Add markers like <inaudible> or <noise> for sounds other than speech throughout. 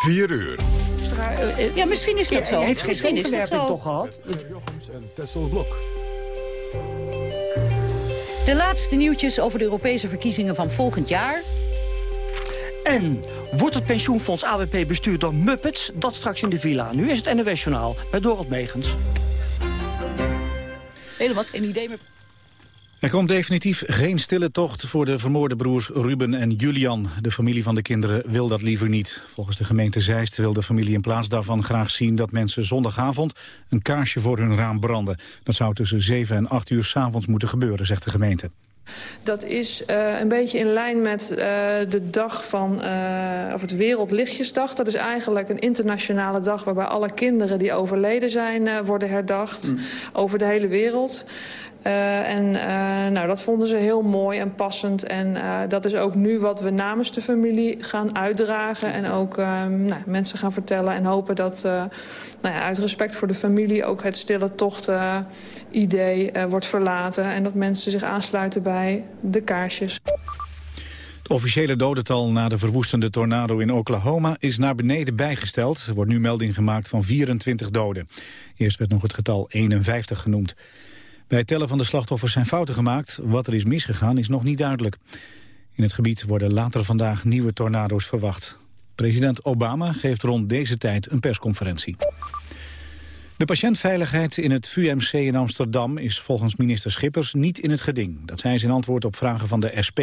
4 uur. Ja, misschien is dat zo. Hij heeft geen misschien is dat zo. toch gehad? Jochems en Tessel Blok. De laatste nieuwtjes over de Europese verkiezingen van volgend jaar. En wordt het pensioenfonds AWP bestuurd door Muppets? Dat straks in de villa. Nu is het NOS Journaal bij Dorot Megens. Helemaal geen idee meer. Er komt definitief geen stille tocht voor de vermoorde broers Ruben en Julian. De familie van de kinderen wil dat liever niet. Volgens de gemeente Zeist wil de familie in plaats daarvan graag zien... dat mensen zondagavond een kaarsje voor hun raam branden. Dat zou tussen 7 en 8 uur s'avonds moeten gebeuren, zegt de gemeente. Dat is uh, een beetje in lijn met uh, de dag van, uh, of het Wereldlichtjesdag. Dat is eigenlijk een internationale dag waarbij alle kinderen die overleden zijn worden herdacht. Mm. Over de hele wereld. Uh, en uh, nou, dat vonden ze heel mooi en passend. En uh, dat is ook nu wat we namens de familie gaan uitdragen. En ook nou, mensen gaan vertellen en hopen dat nou ja, uit respect voor de familie... ook het stille tocht-idee wordt verlaten. En dat mensen zich aansluiten bij de kaarsjes. Het officiële dodental na de verwoestende tornado in Oklahoma is naar beneden bijgesteld. Er wordt nu melding gemaakt van 24 doden. Eerst werd nog het getal 51 genoemd. Bij tellen van de slachtoffers zijn fouten gemaakt. Wat er is misgegaan is nog niet duidelijk. In het gebied worden later vandaag nieuwe tornado's verwacht. President Obama geeft rond deze tijd een persconferentie. De patiëntveiligheid in het VUMC in Amsterdam is volgens minister Schippers niet in het geding. Dat zei ze in antwoord op vragen van de SP.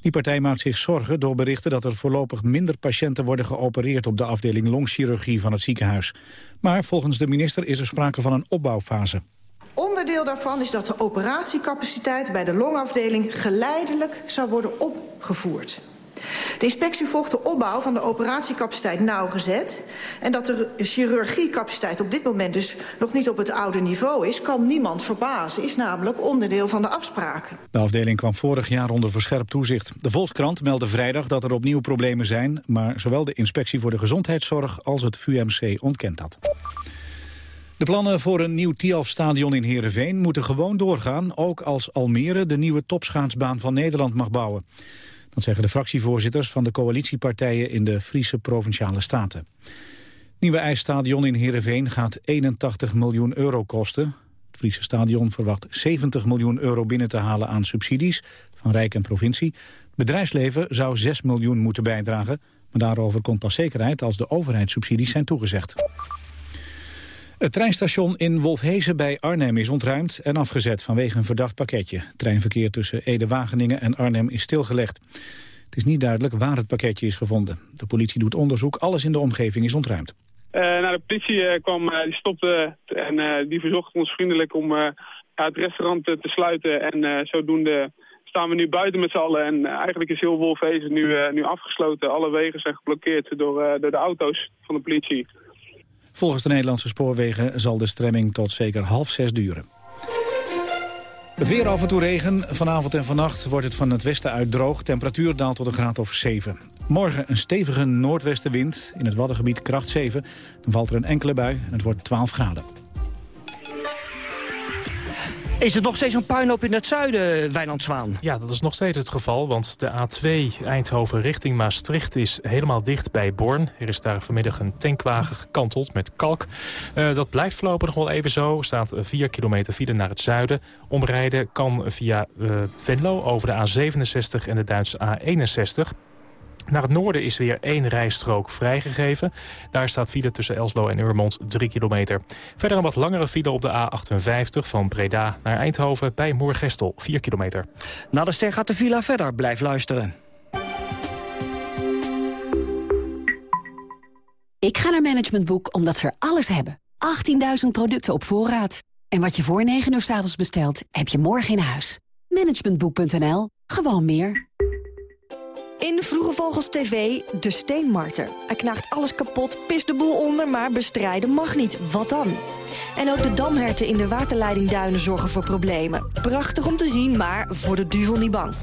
Die partij maakt zich zorgen door berichten dat er voorlopig minder patiënten worden geopereerd op de afdeling longchirurgie van het ziekenhuis. Maar volgens de minister is er sprake van een opbouwfase. Onderdeel daarvan is dat de operatiecapaciteit bij de longafdeling geleidelijk zou worden opgevoerd. De inspectie volgt de opbouw van de operatiecapaciteit nauwgezet. En dat de chirurgiecapaciteit op dit moment dus nog niet op het oude niveau is... kan niemand verbazen, is namelijk onderdeel van de afspraken. De afdeling kwam vorig jaar onder verscherpt toezicht. De Volkskrant meldde vrijdag dat er opnieuw problemen zijn... maar zowel de inspectie voor de gezondheidszorg als het VUMC ontkent dat. De plannen voor een nieuw Tialf-stadion in Heerenveen moeten gewoon doorgaan... ook als Almere de nieuwe topschaatsbaan van Nederland mag bouwen. Dat zeggen de fractievoorzitters van de coalitiepartijen... in de Friese Provinciale Staten. Het nieuwe ijsstadion in Heerenveen gaat 81 miljoen euro kosten. Het Friese stadion verwacht 70 miljoen euro binnen te halen aan subsidies... van Rijk en provincie. Het bedrijfsleven zou 6 miljoen moeten bijdragen... maar daarover komt pas zekerheid als de overheidssubsidies zijn toegezegd. Het treinstation in Wolfhezen bij Arnhem is ontruimd en afgezet vanwege een verdacht pakketje. Treinverkeer tussen Ede-Wageningen en Arnhem is stilgelegd. Het is niet duidelijk waar het pakketje is gevonden. De politie doet onderzoek, alles in de omgeving is ontruimd. Uh, de politie uh, kwam, uh, die stopte en die verzocht ons vriendelijk om het restaurant te sluiten. En zodoende staan we nu buiten met z'n allen. En eigenlijk is heel Wolfhezen nu, nu afgesloten. Alle wegen zijn geblokkeerd door, door de auto's van de politie. Volgens de Nederlandse spoorwegen zal de stremming tot zeker half zes duren. Het weer af en toe regen. Vanavond en vannacht wordt het van het westen uit droog. Temperatuur daalt tot een graad of 7. Morgen een stevige noordwestenwind. In het Waddengebied kracht 7. Dan valt er een enkele bui en het wordt 12 graden. Is het nog steeds een puinhoop in het zuiden, Wijnand Zwaan? Ja, dat is nog steeds het geval, want de A2 Eindhoven richting Maastricht is helemaal dicht bij Born. Er is daar vanmiddag een tankwagen gekanteld met kalk. Uh, dat blijft voorlopig nog wel even zo. Staat 4 kilometer file naar het zuiden. Omrijden kan via uh, Venlo over de A67 en de Duitse A61. Naar het noorden is weer één rijstrook vrijgegeven. Daar staat file tussen Elslo en Urmond 3 kilometer. Verder een wat langere file op de A58 van Breda naar Eindhoven... bij Moergestel 4 kilometer. Na de ster gaat de villa verder. Blijf luisteren. Ik ga naar Management Boek omdat ze er alles hebben. 18.000 producten op voorraad. En wat je voor 9 uur s avonds bestelt, heb je morgen in huis. Managementboek.nl. Gewoon meer. In Vroege Vogels TV, de steenmarter. Hij knaagt alles kapot, pist de boel onder, maar bestrijden mag niet. Wat dan? En ook de damherten in de waterleidingduinen zorgen voor problemen. Prachtig om te zien, maar voor de duvel niet bang.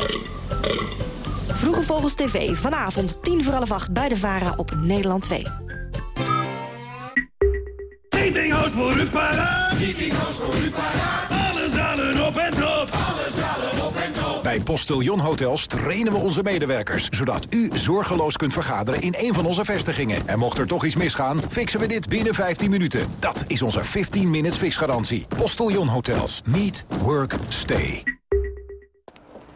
Vroege Vogels TV, vanavond 10 voor half 8 bij de VARA op Nederland 2. Meetinghouse voor voor u paraat. Bij Postillon Hotels trainen we onze medewerkers... zodat u zorgeloos kunt vergaderen in een van onze vestigingen. En mocht er toch iets misgaan, fixen we dit binnen 15 minuten. Dat is onze 15 minutes fixgarantie. Postillon Hotels. Meet. Work. Stay.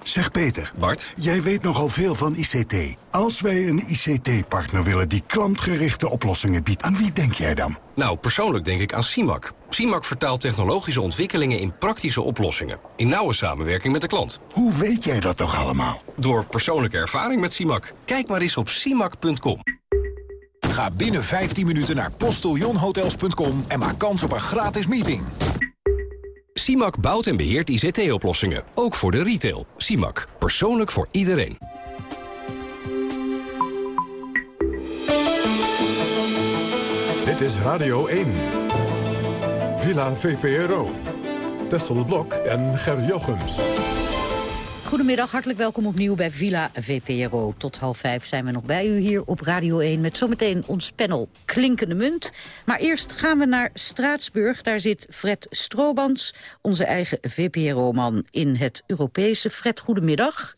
Zeg Peter. Bart. Jij weet nogal veel van ICT. Als wij een ICT-partner willen die klantgerichte oplossingen biedt... aan wie denk jij dan? Nou, persoonlijk denk ik aan CIMAC. CIMAC vertaalt technologische ontwikkelingen in praktische oplossingen. In nauwe samenwerking met de klant. Hoe weet jij dat toch allemaal? Door persoonlijke ervaring met CIMAC. Kijk maar eens op CIMAC.com. Ga binnen 15 minuten naar postillonhotels.com en maak kans op een gratis meeting. CIMAC bouwt en beheert ICT-oplossingen. Ook voor de retail. CIMAC. Persoonlijk voor iedereen. Dit is Radio 1. Villa VPRO. Tessel Blok en Ger Jochems. Goedemiddag, hartelijk welkom opnieuw bij Villa VPRO. Tot half vijf zijn we nog bij u hier op Radio 1... met zometeen ons panel Klinkende Munt. Maar eerst gaan we naar Straatsburg. Daar zit Fred Stroobans, onze eigen VPRO-man in het Europese. Fred, goedemiddag.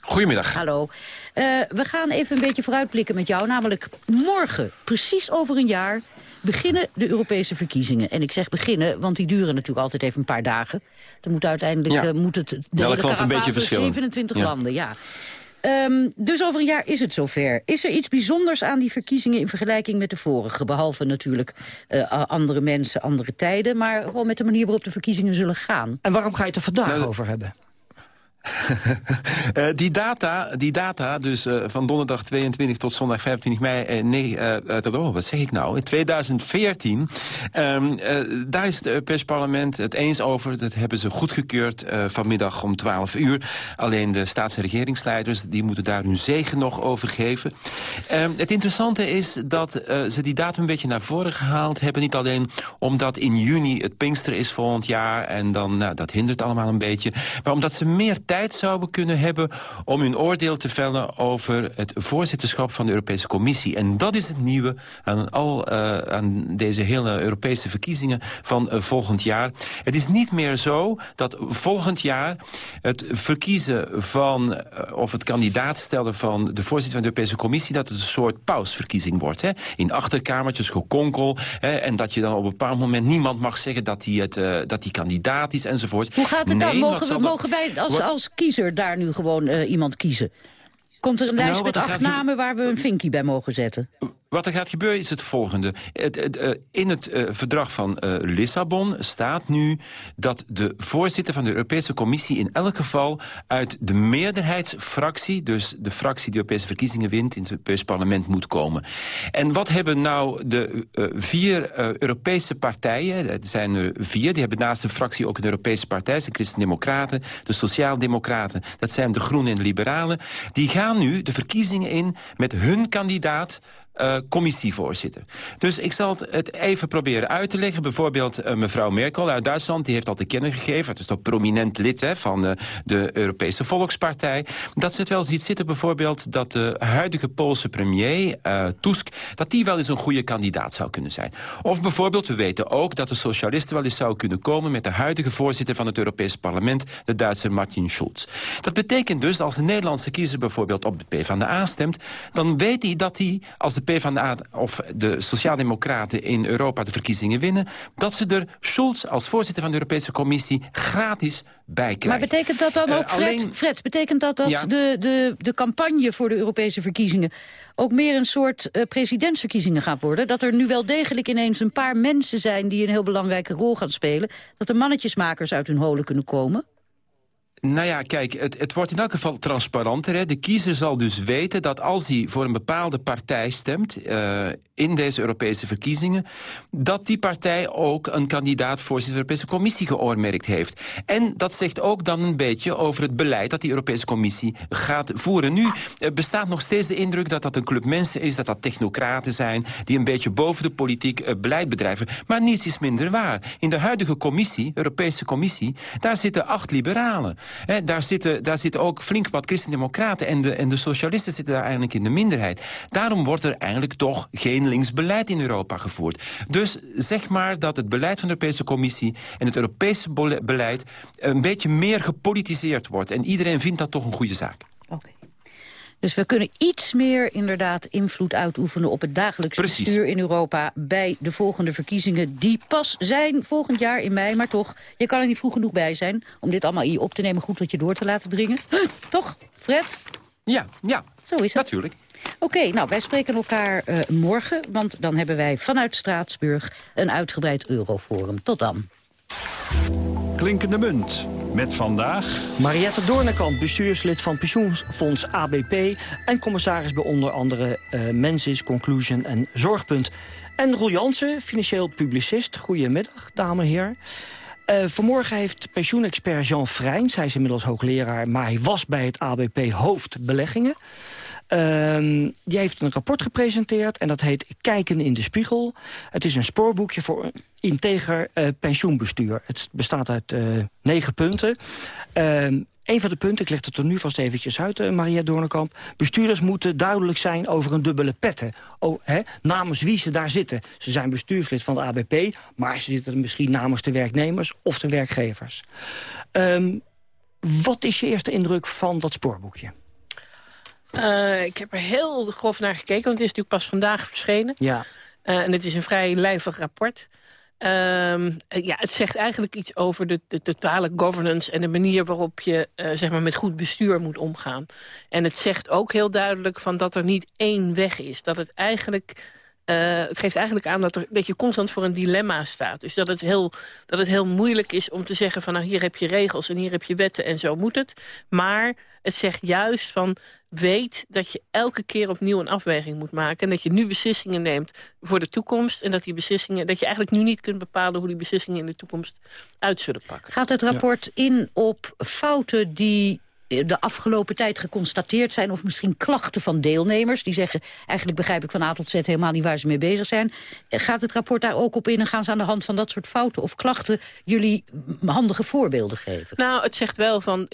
Goedemiddag. Hallo. Uh, we gaan even een beetje vooruitblikken met jou. Namelijk morgen, precies over een jaar, beginnen de Europese verkiezingen. En ik zeg beginnen, want die duren natuurlijk altijd even een paar dagen. Dan moet uiteindelijk ja. uh, moet het de ja, hele een beetje verschillen. 27 ja. landen, ja. Um, dus over een jaar is het zover. Is er iets bijzonders aan die verkiezingen in vergelijking met de vorige? Behalve natuurlijk uh, andere mensen, andere tijden... maar gewoon met de manier waarop de verkiezingen zullen gaan. En waarom ga je het er vandaag nou, over hebben? Uh, <laughs> die, data, die data, dus uh, van donderdag 22 tot zondag 25 mei... Uh, nee, wat zeg ik nou? In 2014, um, daar is het Europees Parlement het eens over. Dat hebben ze goedgekeurd vanmiddag om 12 uur. Alleen de staats- en regeringsleiders die moeten daar hun zegen nog over geven. Um, het interessante is dat ze die datum een beetje naar voren gehaald hebben. Niet alleen omdat in juni het Pinkster is volgend jaar... en dan, nou, dat hindert allemaal een beetje. Maar omdat ze meer tijd zouden kunnen hebben om hun oordeel te vellen over het voorzitterschap van de Europese Commissie. En dat is het nieuwe aan, al, uh, aan deze hele Europese verkiezingen van uh, volgend jaar. Het is niet meer zo dat volgend jaar het verkiezen van, uh, of het kandidaat stellen van de voorzitter van de Europese Commissie, dat het een soort pausverkiezing wordt. Hè? In achterkamertjes, gekonkel. Hè? En dat je dan op een bepaald moment niemand mag zeggen dat hij, het, dat hij kandidaat is enzovoort. Hoe gaat het nee, dan? Mogen, we, mogen wij als, als kiezer daar nu gewoon uh, iemand kiezen? Komt er een lijst nou, met acht namen waar we een vinkje bij mogen zetten? Wat er gaat gebeuren is het volgende. Uh, in het uh, verdrag van uh, Lissabon staat nu dat de voorzitter van de Europese Commissie in elk geval uit de meerderheidsfractie, dus de fractie die Europese verkiezingen wint in het Europees parlement moet komen. En wat hebben nou de vier Europese partijen, er zijn er vier, die hebben naast de fractie ook een Europese partij, de Christen-Democraten, de Sociaaldemocraten, dat zijn de Groenen en de Liberalen, die gaan nu de verkiezingen in met hun kandidaat uh, commissievoorzitter. Dus ik zal het even proberen uit te leggen. Bijvoorbeeld uh, mevrouw Merkel uit Duitsland, die heeft al te kennen gegeven... het is toch prominent lid hè, van uh, de Europese Volkspartij... dat ze het wel ziet zitten bijvoorbeeld dat de huidige Poolse premier, Tusk... dat die wel eens een goede kandidaat zou kunnen zijn. Of bijvoorbeeld, we weten ook dat de socialisten wel eens zou kunnen komen... met de huidige voorzitter van het Europees Parlement, de Duitser Martin Schulz. Dat betekent dus, als de Nederlandse kiezer bijvoorbeeld op de PvdA stemt... dan weet hij dat hij, als de PvdA of de Sociaaldemocraten in Europa de verkiezingen winnen... dat ze er Schulz als voorzitter van de Europese Commissie gratis bij krijgen. Maar betekent dat dan ook, uh, Fred, alleen... Fred, betekent dat dat ja. de, de, de campagne voor de Europese verkiezingen... ook meer een soort uh, presidentsverkiezingen gaat worden? Dat er nu wel degelijk ineens een paar mensen zijn... die een heel belangrijke rol gaan spelen? Dat er mannetjesmakers uit hun holen kunnen komen? Nou ja, kijk, het, het wordt in elk geval transparanter. Hè. De kiezer zal dus weten dat als hij voor een bepaalde partij stemt... Uh, in deze Europese verkiezingen... dat die partij ook een kandidaat voor de Europese Commissie geoormerkt heeft. En dat zegt ook dan een beetje over het beleid... dat die Europese Commissie gaat voeren. Nu bestaat nog steeds de indruk dat dat een club mensen is... dat dat technocraten zijn die een beetje boven de politiek uh, beleid bedrijven. Maar niets is minder waar. In de huidige commissie, Europese Commissie... daar zitten acht liberalen. Daar, zitten, daar zitten ook flink wat christendemocraten... En de, en de socialisten zitten daar eigenlijk in de minderheid. Daarom wordt er eigenlijk toch geen linksbeleid in Europa gevoerd. Dus zeg maar dat het beleid van de Europese Commissie... en het Europese beleid een beetje meer gepolitiseerd wordt. En iedereen vindt dat toch een goede zaak. Dus we kunnen iets meer inderdaad invloed uitoefenen op het dagelijks bestuur in Europa bij de volgende verkiezingen die pas zijn volgend jaar in mei. Maar toch, je kan er niet vroeg genoeg bij zijn om dit allemaal hier op te nemen, goed tot je door te laten dringen. toch, Fred? Ja, ja. Zo is het. Natuurlijk. Oké, nou, wij spreken elkaar uh, morgen, want dan hebben wij vanuit Straatsburg een uitgebreid Euroforum. Tot dan. Klinkende munt. Met vandaag... Mariette Doornekamp, bestuurslid van pensioenfonds ABP... en commissaris bij onder andere uh, Mensis, Conclusion en Zorgpunt. En Roel Jansen, financieel publicist. Goedemiddag, dames en heren. Uh, vanmorgen heeft pensioenexpert Jean Vrijns, hij is inmiddels hoogleraar... maar hij was bij het ABP hoofdbeleggingen... Uh, die heeft een rapport gepresenteerd en dat heet Kijken in de Spiegel. Het is een spoorboekje voor integer uh, pensioenbestuur. Het bestaat uit uh, negen punten. Uh, een van de punten, ik leg het er nu vast eventjes uit, uh, Maria Doornekamp. Bestuurders moeten duidelijk zijn over een dubbele petten. Oh, namens wie ze daar zitten. Ze zijn bestuurslid van de ABP, maar ze zitten misschien namens de werknemers of de werkgevers. Um, wat is je eerste indruk van dat spoorboekje? Uh, ik heb er heel grof naar gekeken, want het is natuurlijk pas vandaag verschenen. Ja. Uh, en het is een vrij lijvig rapport. Uh, ja, het zegt eigenlijk iets over de, de, totale governance... en de manier waarop je zeg maar met goed bestuur moet omgaan. En het zegt ook heel duidelijk van dat er niet één weg is. Dat het eigenlijk... het geeft eigenlijk aan dat, er, dat je constant voor een dilemma staat. Dus dat het, heel, dat het heel moeilijk is om te zeggen van... nou hier heb je regels en hier heb je wetten en zo moet het. Maar het zegt juist van weet dat je elke keer opnieuw een afweging moet maken. En dat je nu beslissingen neemt voor de toekomst. En dat, die beslissingen, dat je eigenlijk nu niet kunt bepalen... hoe die beslissingen in de toekomst uit zullen pakken. Gaat het rapport in op fouten die de afgelopen tijd geconstateerd zijn... of misschien klachten van deelnemers die zeggen... eigenlijk begrijp ik van A tot Z helemaal niet waar ze mee bezig zijn. Gaat het rapport daar ook op in en gaan ze aan de hand van dat soort fouten... of klachten jullie handige voorbeelden geven? Nou, het zegt wel van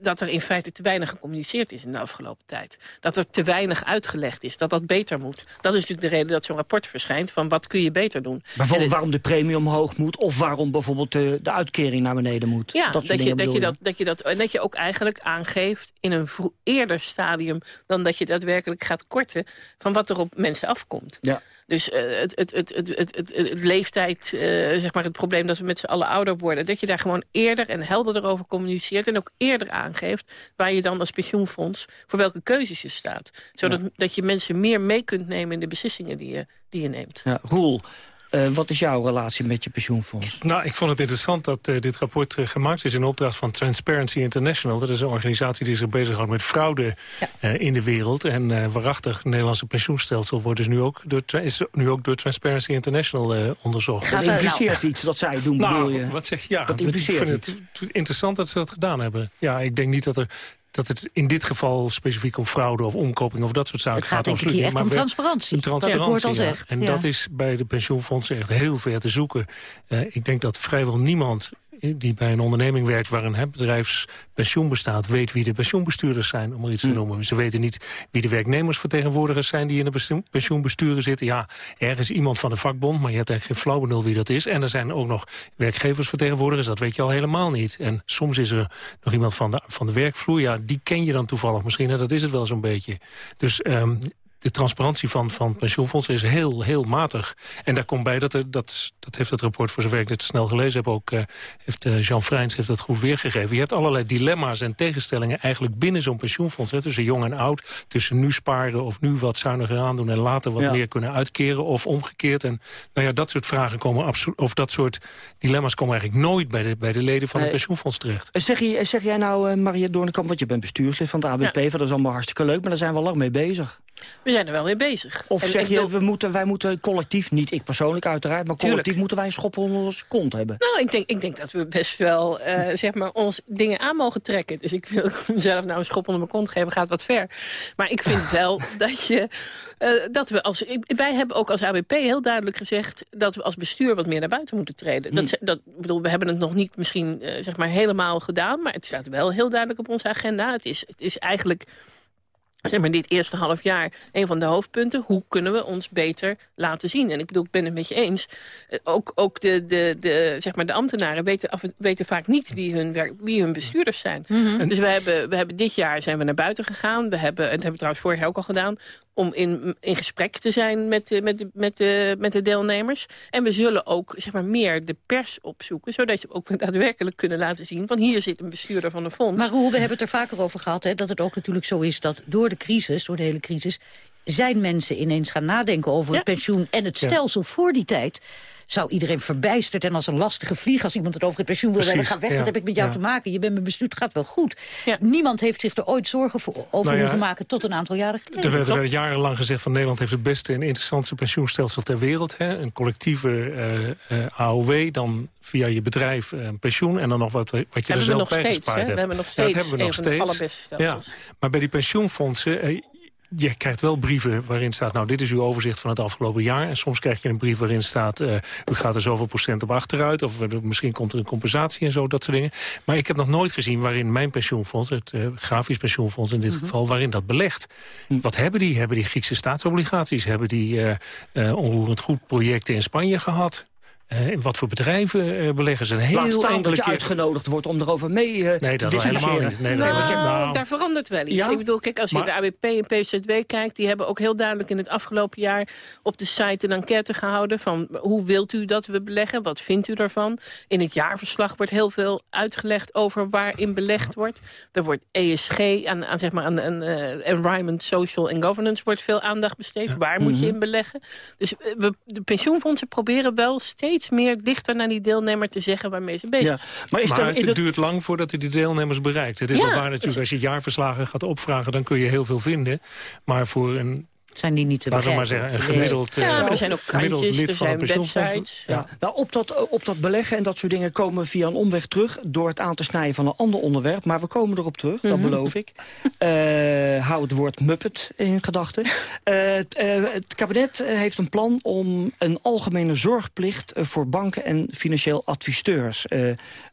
dat er in feite te weinig gecommuniceerd is in de afgelopen tijd. Dat er te weinig uitgelegd is, dat dat beter moet. Dat is natuurlijk de reden dat zo'n rapport verschijnt... van wat kun je beter doen. Bijvoorbeeld waarom de premie omhoog moet... of waarom bijvoorbeeld de, de uitkering naar beneden moet. Ja, dat, dat, je, dat, je dat, dat je dat, en dat je ook eigenlijk aangeeft in een eerder stadium... dan dat je daadwerkelijk gaat korten van wat er op mensen afkomt. Ja. Dus het, het, het, het, het, het, leeftijd, zeg maar het probleem dat we met z'n allen ouder worden... dat je daar gewoon eerder en helderder over communiceert... en ook eerder aangeeft waar je dan als pensioenfonds... voor welke keuzes je staat. Zodat dat je mensen meer mee kunt nemen in de beslissingen die je, die je neemt. Ja, Roel, uh, wat is jouw relatie met je pensioenfonds? Nou, ik vond het interessant dat uh, dit rapport uh, gemaakt is... in opdracht van Transparency International. Dat is een organisatie die zich bezighoudt met fraude ja. in de wereld. En waarachtig, het Nederlandse pensioenstelsel wordt dus nu ook door, is nu ook door Transparency International onderzocht. Dat impliceert iets dat zij doen, nou, bedoel je? Wat zeg je? Ja, dat impliceert ik vind het interessant dat ze dat gedaan hebben. Ja, ik denk niet dat er dat het in dit geval specifiek om fraude of omkoping of dat soort zaken gaat. Het gaat denk ik hier echt om transparantie. Om transparantie, dat het al zegt. En ja. dat is bij de pensioenfondsen echt heel ver te zoeken. Uh, ik denk dat vrijwel niemand die bij een onderneming werkt waar een bedrijfspensioen bestaat... weet wie de pensioenbestuurders zijn, om er iets te noemen. Ze weten niet wie de werknemersvertegenwoordigers zijn... die in de pensioenbesturen zitten. Ja, ergens iemand van de vakbond, maar je hebt eigenlijk geen flauw benul wie dat is. En er zijn ook nog werkgeversvertegenwoordigers, dat weet je al helemaal niet. En soms is er nog iemand van de, van de werkvloer, ja, die ken je dan toevallig misschien. En dat is het wel zo'n beetje. Dus um, de transparantie van, van pensioenfondsen is heel, heel matig. En daar komt bij, dat, er, dat, dat heeft het rapport voor zover ik het snel gelezen heb... ook uh, heeft uh, Jean Vrijns heeft dat goed weergegeven. Je hebt allerlei dilemma's en tegenstellingen eigenlijk binnen zo'n pensioenfonds. Hè, tussen jong en oud, tussen nu sparen of nu wat zuiniger aandoen... en later wat ja. meer kunnen uitkeren of omgekeerd. En nou ja, dat soort vragen komen absoluut... of dat soort dilemma's komen eigenlijk nooit bij de, bij de leden van het pensioenfonds terecht. Zeg, je, zeg jij nou, uh, Maria Doornekamp, want je bent bestuurslid van het ABP... Ja. dat is allemaal hartstikke leuk, maar daar zijn we al lang mee bezig. We zijn er wel mee bezig. Of En zeg je, we moeten, wij moeten collectief, niet ik persoonlijk uiteraard... maar Tuurlijk. collectief moeten wij een schop onder onze kont hebben? Nou, ik denk, ik denk dat we best wel eh, zeg maar, ons dingen aan mogen trekken. Dus ik wil <laughs> mezelf nou een schop onder mijn kont geven, gaat wat ver. Maar ik vind <laughs> wel dat je... eh, dat we als, wij hebben ook als ABP heel duidelijk gezegd... dat we als bestuur wat meer naar buiten moeten treden. Dat, ze- dat, bedoel, we hebben het nog niet misschien eh, zeg maar helemaal gedaan... maar het staat wel heel duidelijk op onze agenda. Het is, het is eigenlijk zeg maar, dit eerste half jaar een van de hoofdpunten. Hoe kunnen we ons beter laten zien? En ik bedoel, ik ben het met je eens. Eh, Ook, ook de, de, de, zeg maar, de ambtenaren weten, af, en- weten vaak niet wie hun, werk, wie hun bestuurders zijn. Mhm. Dus we hebben, we hebben dit jaar zijn we naar buiten gegaan. We hebben, en dat hebben we trouwens vorig jaar ook al gedaan... om in, in gesprek te zijn met de, met, de, met, de, met de deelnemers. En we zullen ook zeg maar, meer de pers opzoeken... zodat je ook <laughs> daadwerkelijk kunnen laten zien... van hier zit een bestuurder van een fonds. Maar Roel, we hebben het er vaker over gehad... Hè, dat het ook natuurlijk zo is dat door de crisis, door de hele crisis... zijn mensen ineens gaan nadenken over het pensioen en het Ja. stelsel voor die tijd zou iedereen verbijsterd en als een lastige vlieg... als iemand het over het pensioen wil hebben, ga weg, ja, wat heb ik met jou ja. te maken? Je bent mijn bestuur, het gaat wel goed. Niemand heeft zich er ooit zorgen voor, over Nou ja, hoeven maken tot een aantal jaren geleden. Er werd, er jarenlang gezegd van Nederland heeft het beste en interessantste pensioenstelsel ter wereld. Hè? Een collectieve eh, eh, AOW, dan via je bedrijf eh, een pensioen en dan nog wat, wat je er Hebben zelf bij gespaard hè? We hebt. hebben nog Ja, steeds dat hebben we nog steeds. allerbeste stelsels. Ja. Maar bij die pensioenfondsen, je krijgt wel brieven waarin staat... nou, dit is uw overzicht van het afgelopen jaar. En soms krijg je een brief waarin staat... eh, u gaat er zoveel procent op achteruit... of eh, misschien komt er een compensatie en zo, dat soort dingen. Maar ik heb nog nooit gezien waarin mijn pensioenfonds... het eh, grafisch pensioenfonds in dit Mhm. geval, waarin dat belegt. Wat hebben die? Hebben die Griekse staatsobligaties? Hebben die onroerend goed projecten in Spanje gehad? Eh, in wat voor bedrijven eh, beleggen ze? Een heel Laat staan dat je keer... uitgenodigd wordt om erover mee eh, Nee, te dat helemaal discussiëren. niet. Nee, Nou, nou, daar verandert wel iets. Ja? Ik bedoel, kijk, als je de ABP en PZW kijkt... die hebben ook heel duidelijk in het afgelopen jaar op de site een enquête gehouden... van hoe wilt u dat we beleggen? Wat vindt u daarvan? In het jaarverslag wordt heel veel uitgelegd over waarin belegd wordt. Er wordt ESG, aan, aan, zeg maar, aan, aan Environment, Social en Governance... wordt veel aandacht besteed. Waar moet je Mhm. in beleggen? Dus we, de pensioenfondsen proberen wel steeds meer dichter naar die deelnemer te zeggen... waarmee ze bezig zijn. Maar is er het dat- duurt lang voordat hij die deelnemers bereikt. Het is Ja, wel waar natuurlijk, als je jaarverslagen gaat opvragen... dan kun je heel veel vinden. Maar voor een... Zijn die niet te Laten we maar zeggen, een gemiddeld, Ja, eh, maar er zijn ook gemiddeld krantjes, lid er van zijn pensioenfonds. websites. Ja. Nou, op, dat, op dat beleggen en dat soort dingen komen we via een omweg terug... door het aan te snijden van een ander onderwerp. Maar we komen erop terug, dat Mhm. beloof ik. Eh, hou het woord Muppet in gedachten. Eh, het, eh, het kabinet eh, heeft een plan om een algemene zorgplicht... eh, voor banken en financieel adviseurs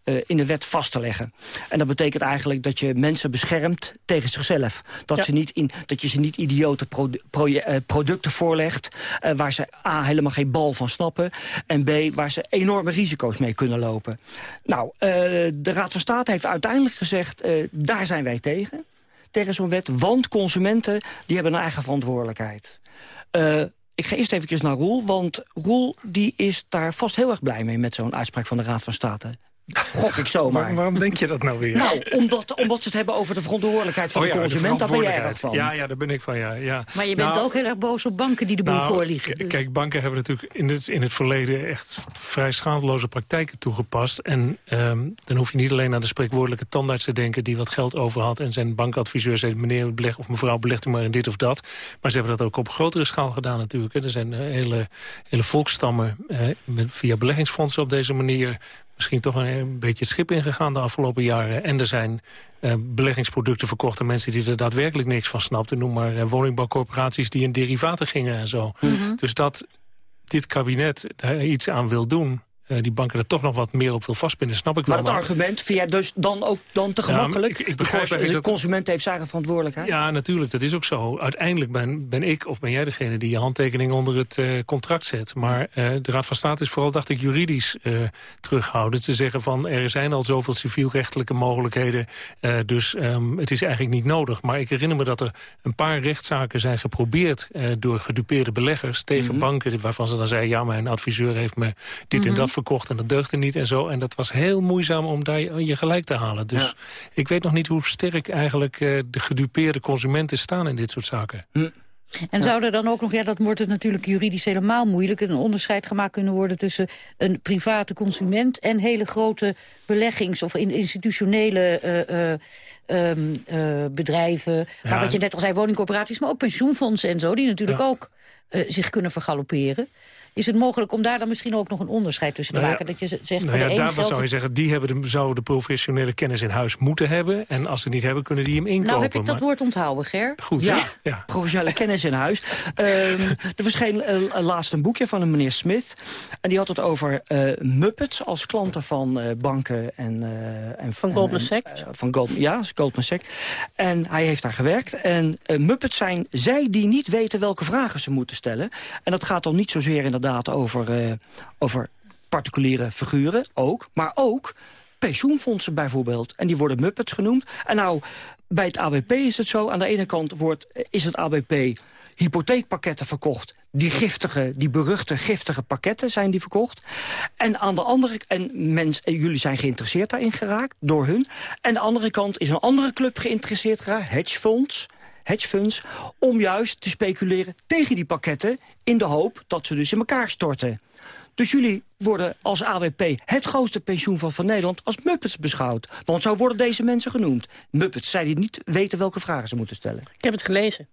eh, in de wet vast te leggen. En dat betekent eigenlijk dat je mensen beschermt tegen zichzelf. Dat, Ja. ze niet in, dat je ze niet idiote eh, producten voorlegt... eh, waar ze A, helemaal geen bal van snappen... en B, waar ze enorme risico's mee kunnen lopen. Nou, de Raad van State heeft uiteindelijk gezegd... daar zijn wij tegen, tegen zo'n wet. Want consumenten die hebben een eigen verantwoordelijkheid. Ik ga eerst even naar Roel, want Roel die is daar vast heel erg blij mee... met zo'n uitspraak van de Raad van State. Gok ik zomaar. Waar- waarom denk je dat nou weer? Nou, omdat, omdat ze het hebben over de verantwoordelijkheid van Oh de ja, consument. Daar ben erg verantwoordelijkheid. van. Ja, ja, daar ben ik van, ja. ja. Maar je bent Nou, ook heel erg boos op banken die de boel nou, voorliegen. Dus- Kijk, banken hebben natuurlijk in het, in het verleden echt vrij schaamteloze praktijken toegepast. En ehm, dan hoef je niet alleen aan de spreekwoordelijke tandarts te denken die wat geld over had. En zijn bankadviseur zei, meneer beleg, of mevrouw belegt u maar in dit of dat. Maar ze hebben dat ook op grotere schaal gedaan natuurlijk. Hè. Er zijn eh, hele, hele volkstammen eh, met, via beleggingsfondsen op deze manier misschien toch een, een beetje het schip ingegaan de afgelopen jaren. En er zijn eh, beleggingsproducten verkocht aan mensen die er daadwerkelijk niks van snapten. Noem maar eh, woningbouwcorporaties die in derivaten gingen en zo. Dus dat dit kabinet daar iets aan wil doen... eh, die banken er toch nog wat meer op wil vastbinden, snap ik Maar wel. het argument vind jij dus dan ook dan te Ja, maar gemakkelijk? ik- ik de, begrijp de dat- consument heeft zijn eigen verantwoordelijkheid? Ja, natuurlijk, dat is ook zo. Uiteindelijk ben, ben ik of ben jij degene die je handtekening onder het eh, contract zet. Maar eh, de Raad van State is vooral, dacht ik, juridisch eh, terughoudend. Te zeggen van, er zijn al zoveel civielrechtelijke mogelijkheden, dus ehm, het is eigenlijk niet nodig. Maar ik herinner me dat er een paar rechtszaken zijn geprobeerd door gedupeerde beleggers tegen Mhm. banken, waarvan ze dan zeiden, ja, mijn adviseur heeft me dit en Mhm. dat verkocht en dat deugde niet en zo. En dat was heel moeizaam om daar je, gelijk te halen. Dus Ja. ik weet nog niet hoe sterk eigenlijk eh, de gedupeerde consumenten staan in dit soort zaken. En zou er dan ook nog, ja, dat wordt het natuurlijk juridisch helemaal moeilijk... een onderscheid gemaakt kunnen worden tussen een private consument... en hele grote beleggings- of in- institutionele eh, eh, ehm, eh, bedrijven. maar Ja, wat je net al zei, woningcorporaties, maar ook pensioenfondsen en zo... die natuurlijk ook eh, zich kunnen vergalopperen. Is het mogelijk om daar dan misschien ook nog een onderscheid tussen te Nou ja, maken? Dat je zegt, Nou van ja, daarvan geldt zou je zeggen, die hebben de, zouden de professionele kennis in huis moeten hebben. En als ze het niet hebben, kunnen die hem inkopen. Nou heb ik dat Maar- woord onthouden, Ger. Goed, Ja, professionele kennis in huis. Ehm, er verscheen eh, laatst een boekje van een meneer Smith. En die had het over eh, Muppets als klanten van eh, banken en... eh, en Van Goldman Sachs? van Gold, ja, Goldman Sachs. En hij heeft daar gewerkt. En Muppets zijn zij die niet weten welke vragen ze moeten stellen. En dat gaat dan niet zozeer inderdaad over, eh, over particuliere figuren, ook. Maar ook pensioenfondsen bijvoorbeeld. En die worden Muppets genoemd. En nou, bij het ABP is het zo. Aan de ene kant wordt, is het ABP hypotheekpakketten verkocht. Die giftige, die beruchte giftige pakketten zijn die verkocht. En aan de andere en en jullie zijn geïnteresseerd daarin geraakt door hun. En de andere kant is een andere club geïnteresseerd geraakt, hedgefonds hedgefunds, om juist te speculeren tegen die pakketten... in de hoop dat ze dus in elkaar storten. Dus jullie worden als AWP het grootste pensioenfonds van Nederland... als Muppets beschouwd. Want zo worden deze mensen genoemd. Muppets, zij die niet weten welke vragen ze moeten stellen. Ik heb het gelezen.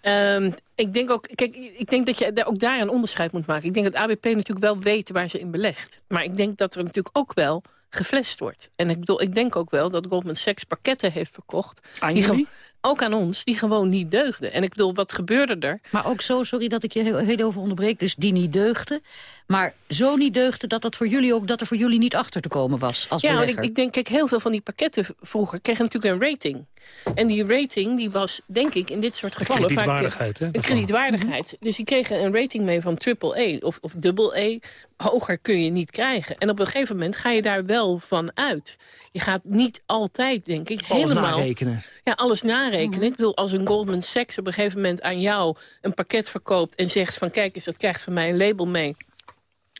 Ehm, ik denk ook, kijk, ik denk dat je daar ook daar een onderscheid moet maken. Ik denk dat ABP natuurlijk wel weet waar ze in belegt. Maar ik denk dat er natuurlijk ook wel geflasht wordt. En ik bedoel, ik denk ook wel dat Goldman Sachs pakketten heeft verkocht. Aan jullie? Ook aan ons, die gewoon niet deugden. En ik bedoel, wat gebeurde er? Maar ook zo, sorry dat ik je heel, heel over onderbreek, dus die niet deugde. Maar zo niet deugde dat, dat, voor jullie ook, dat er voor jullie niet achter te komen was als Ja, ik, ik denk, kijk, heel veel van die pakketten vroeger kregen natuurlijk een rating. En die rating die was, denk ik, in dit soort gevallen... vaak, eh, kredietwaardigheid, hè, Een kredietwaardigheid. Dus die kregen een rating mee van triple A of, of double A. Hoger kun je niet krijgen. En op een gegeven moment ga je daar wel van uit. Je gaat niet altijd, denk ik, Alles helemaal... narekenen. Ja, alles narekenen. Ik bedoel, als een Goldman Sachs op een gegeven moment aan jou een pakket verkoopt... en zegt van, kijk eens, dat krijgt van mij een label mee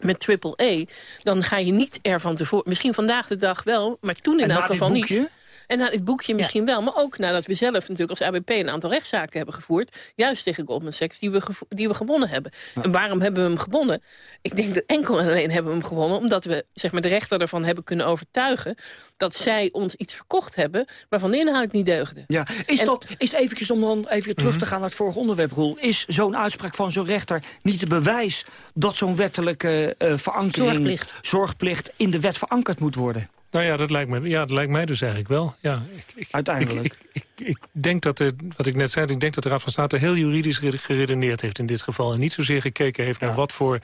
met triple A, dan ga je niet ervan tevoren... Misschien vandaag de dag wel, maar toen in elk geval niet. En na dit boekje misschien wel, maar ook nadat we zelf natuurlijk als ABP een aantal rechtszaken hebben gevoerd, juist tegen Goldman Sachs, die we, die we gewonnen hebben. En waarom hebben we hem gewonnen? Ik denk dat enkel en alleen hebben we hem gewonnen, omdat we zeg maar, de rechter ervan hebben kunnen overtuigen dat zij ons iets verkocht hebben waarvan de inhoud niet deugde. Ja, is En- dat, is het eventjes om dan even terug te gaan naar het vorige onderwerp, Roel. Is zo'n uitspraak van zo'n rechter niet het bewijs dat zo'n wettelijke eh, verankering... Zorgplicht. zorgplicht in de wet verankerd moet worden? Nou ja, dat lijkt, me, ja, dat lijkt mij dus eigenlijk wel. Ja, ik, ik, Uiteindelijk. Ik, ik, ik, ik denk dat, de, wat ik net zei, ik denk dat de Raad van State heel juridisch gere- geredeneerd heeft in dit geval. En niet zozeer gekeken heeft naar wat voor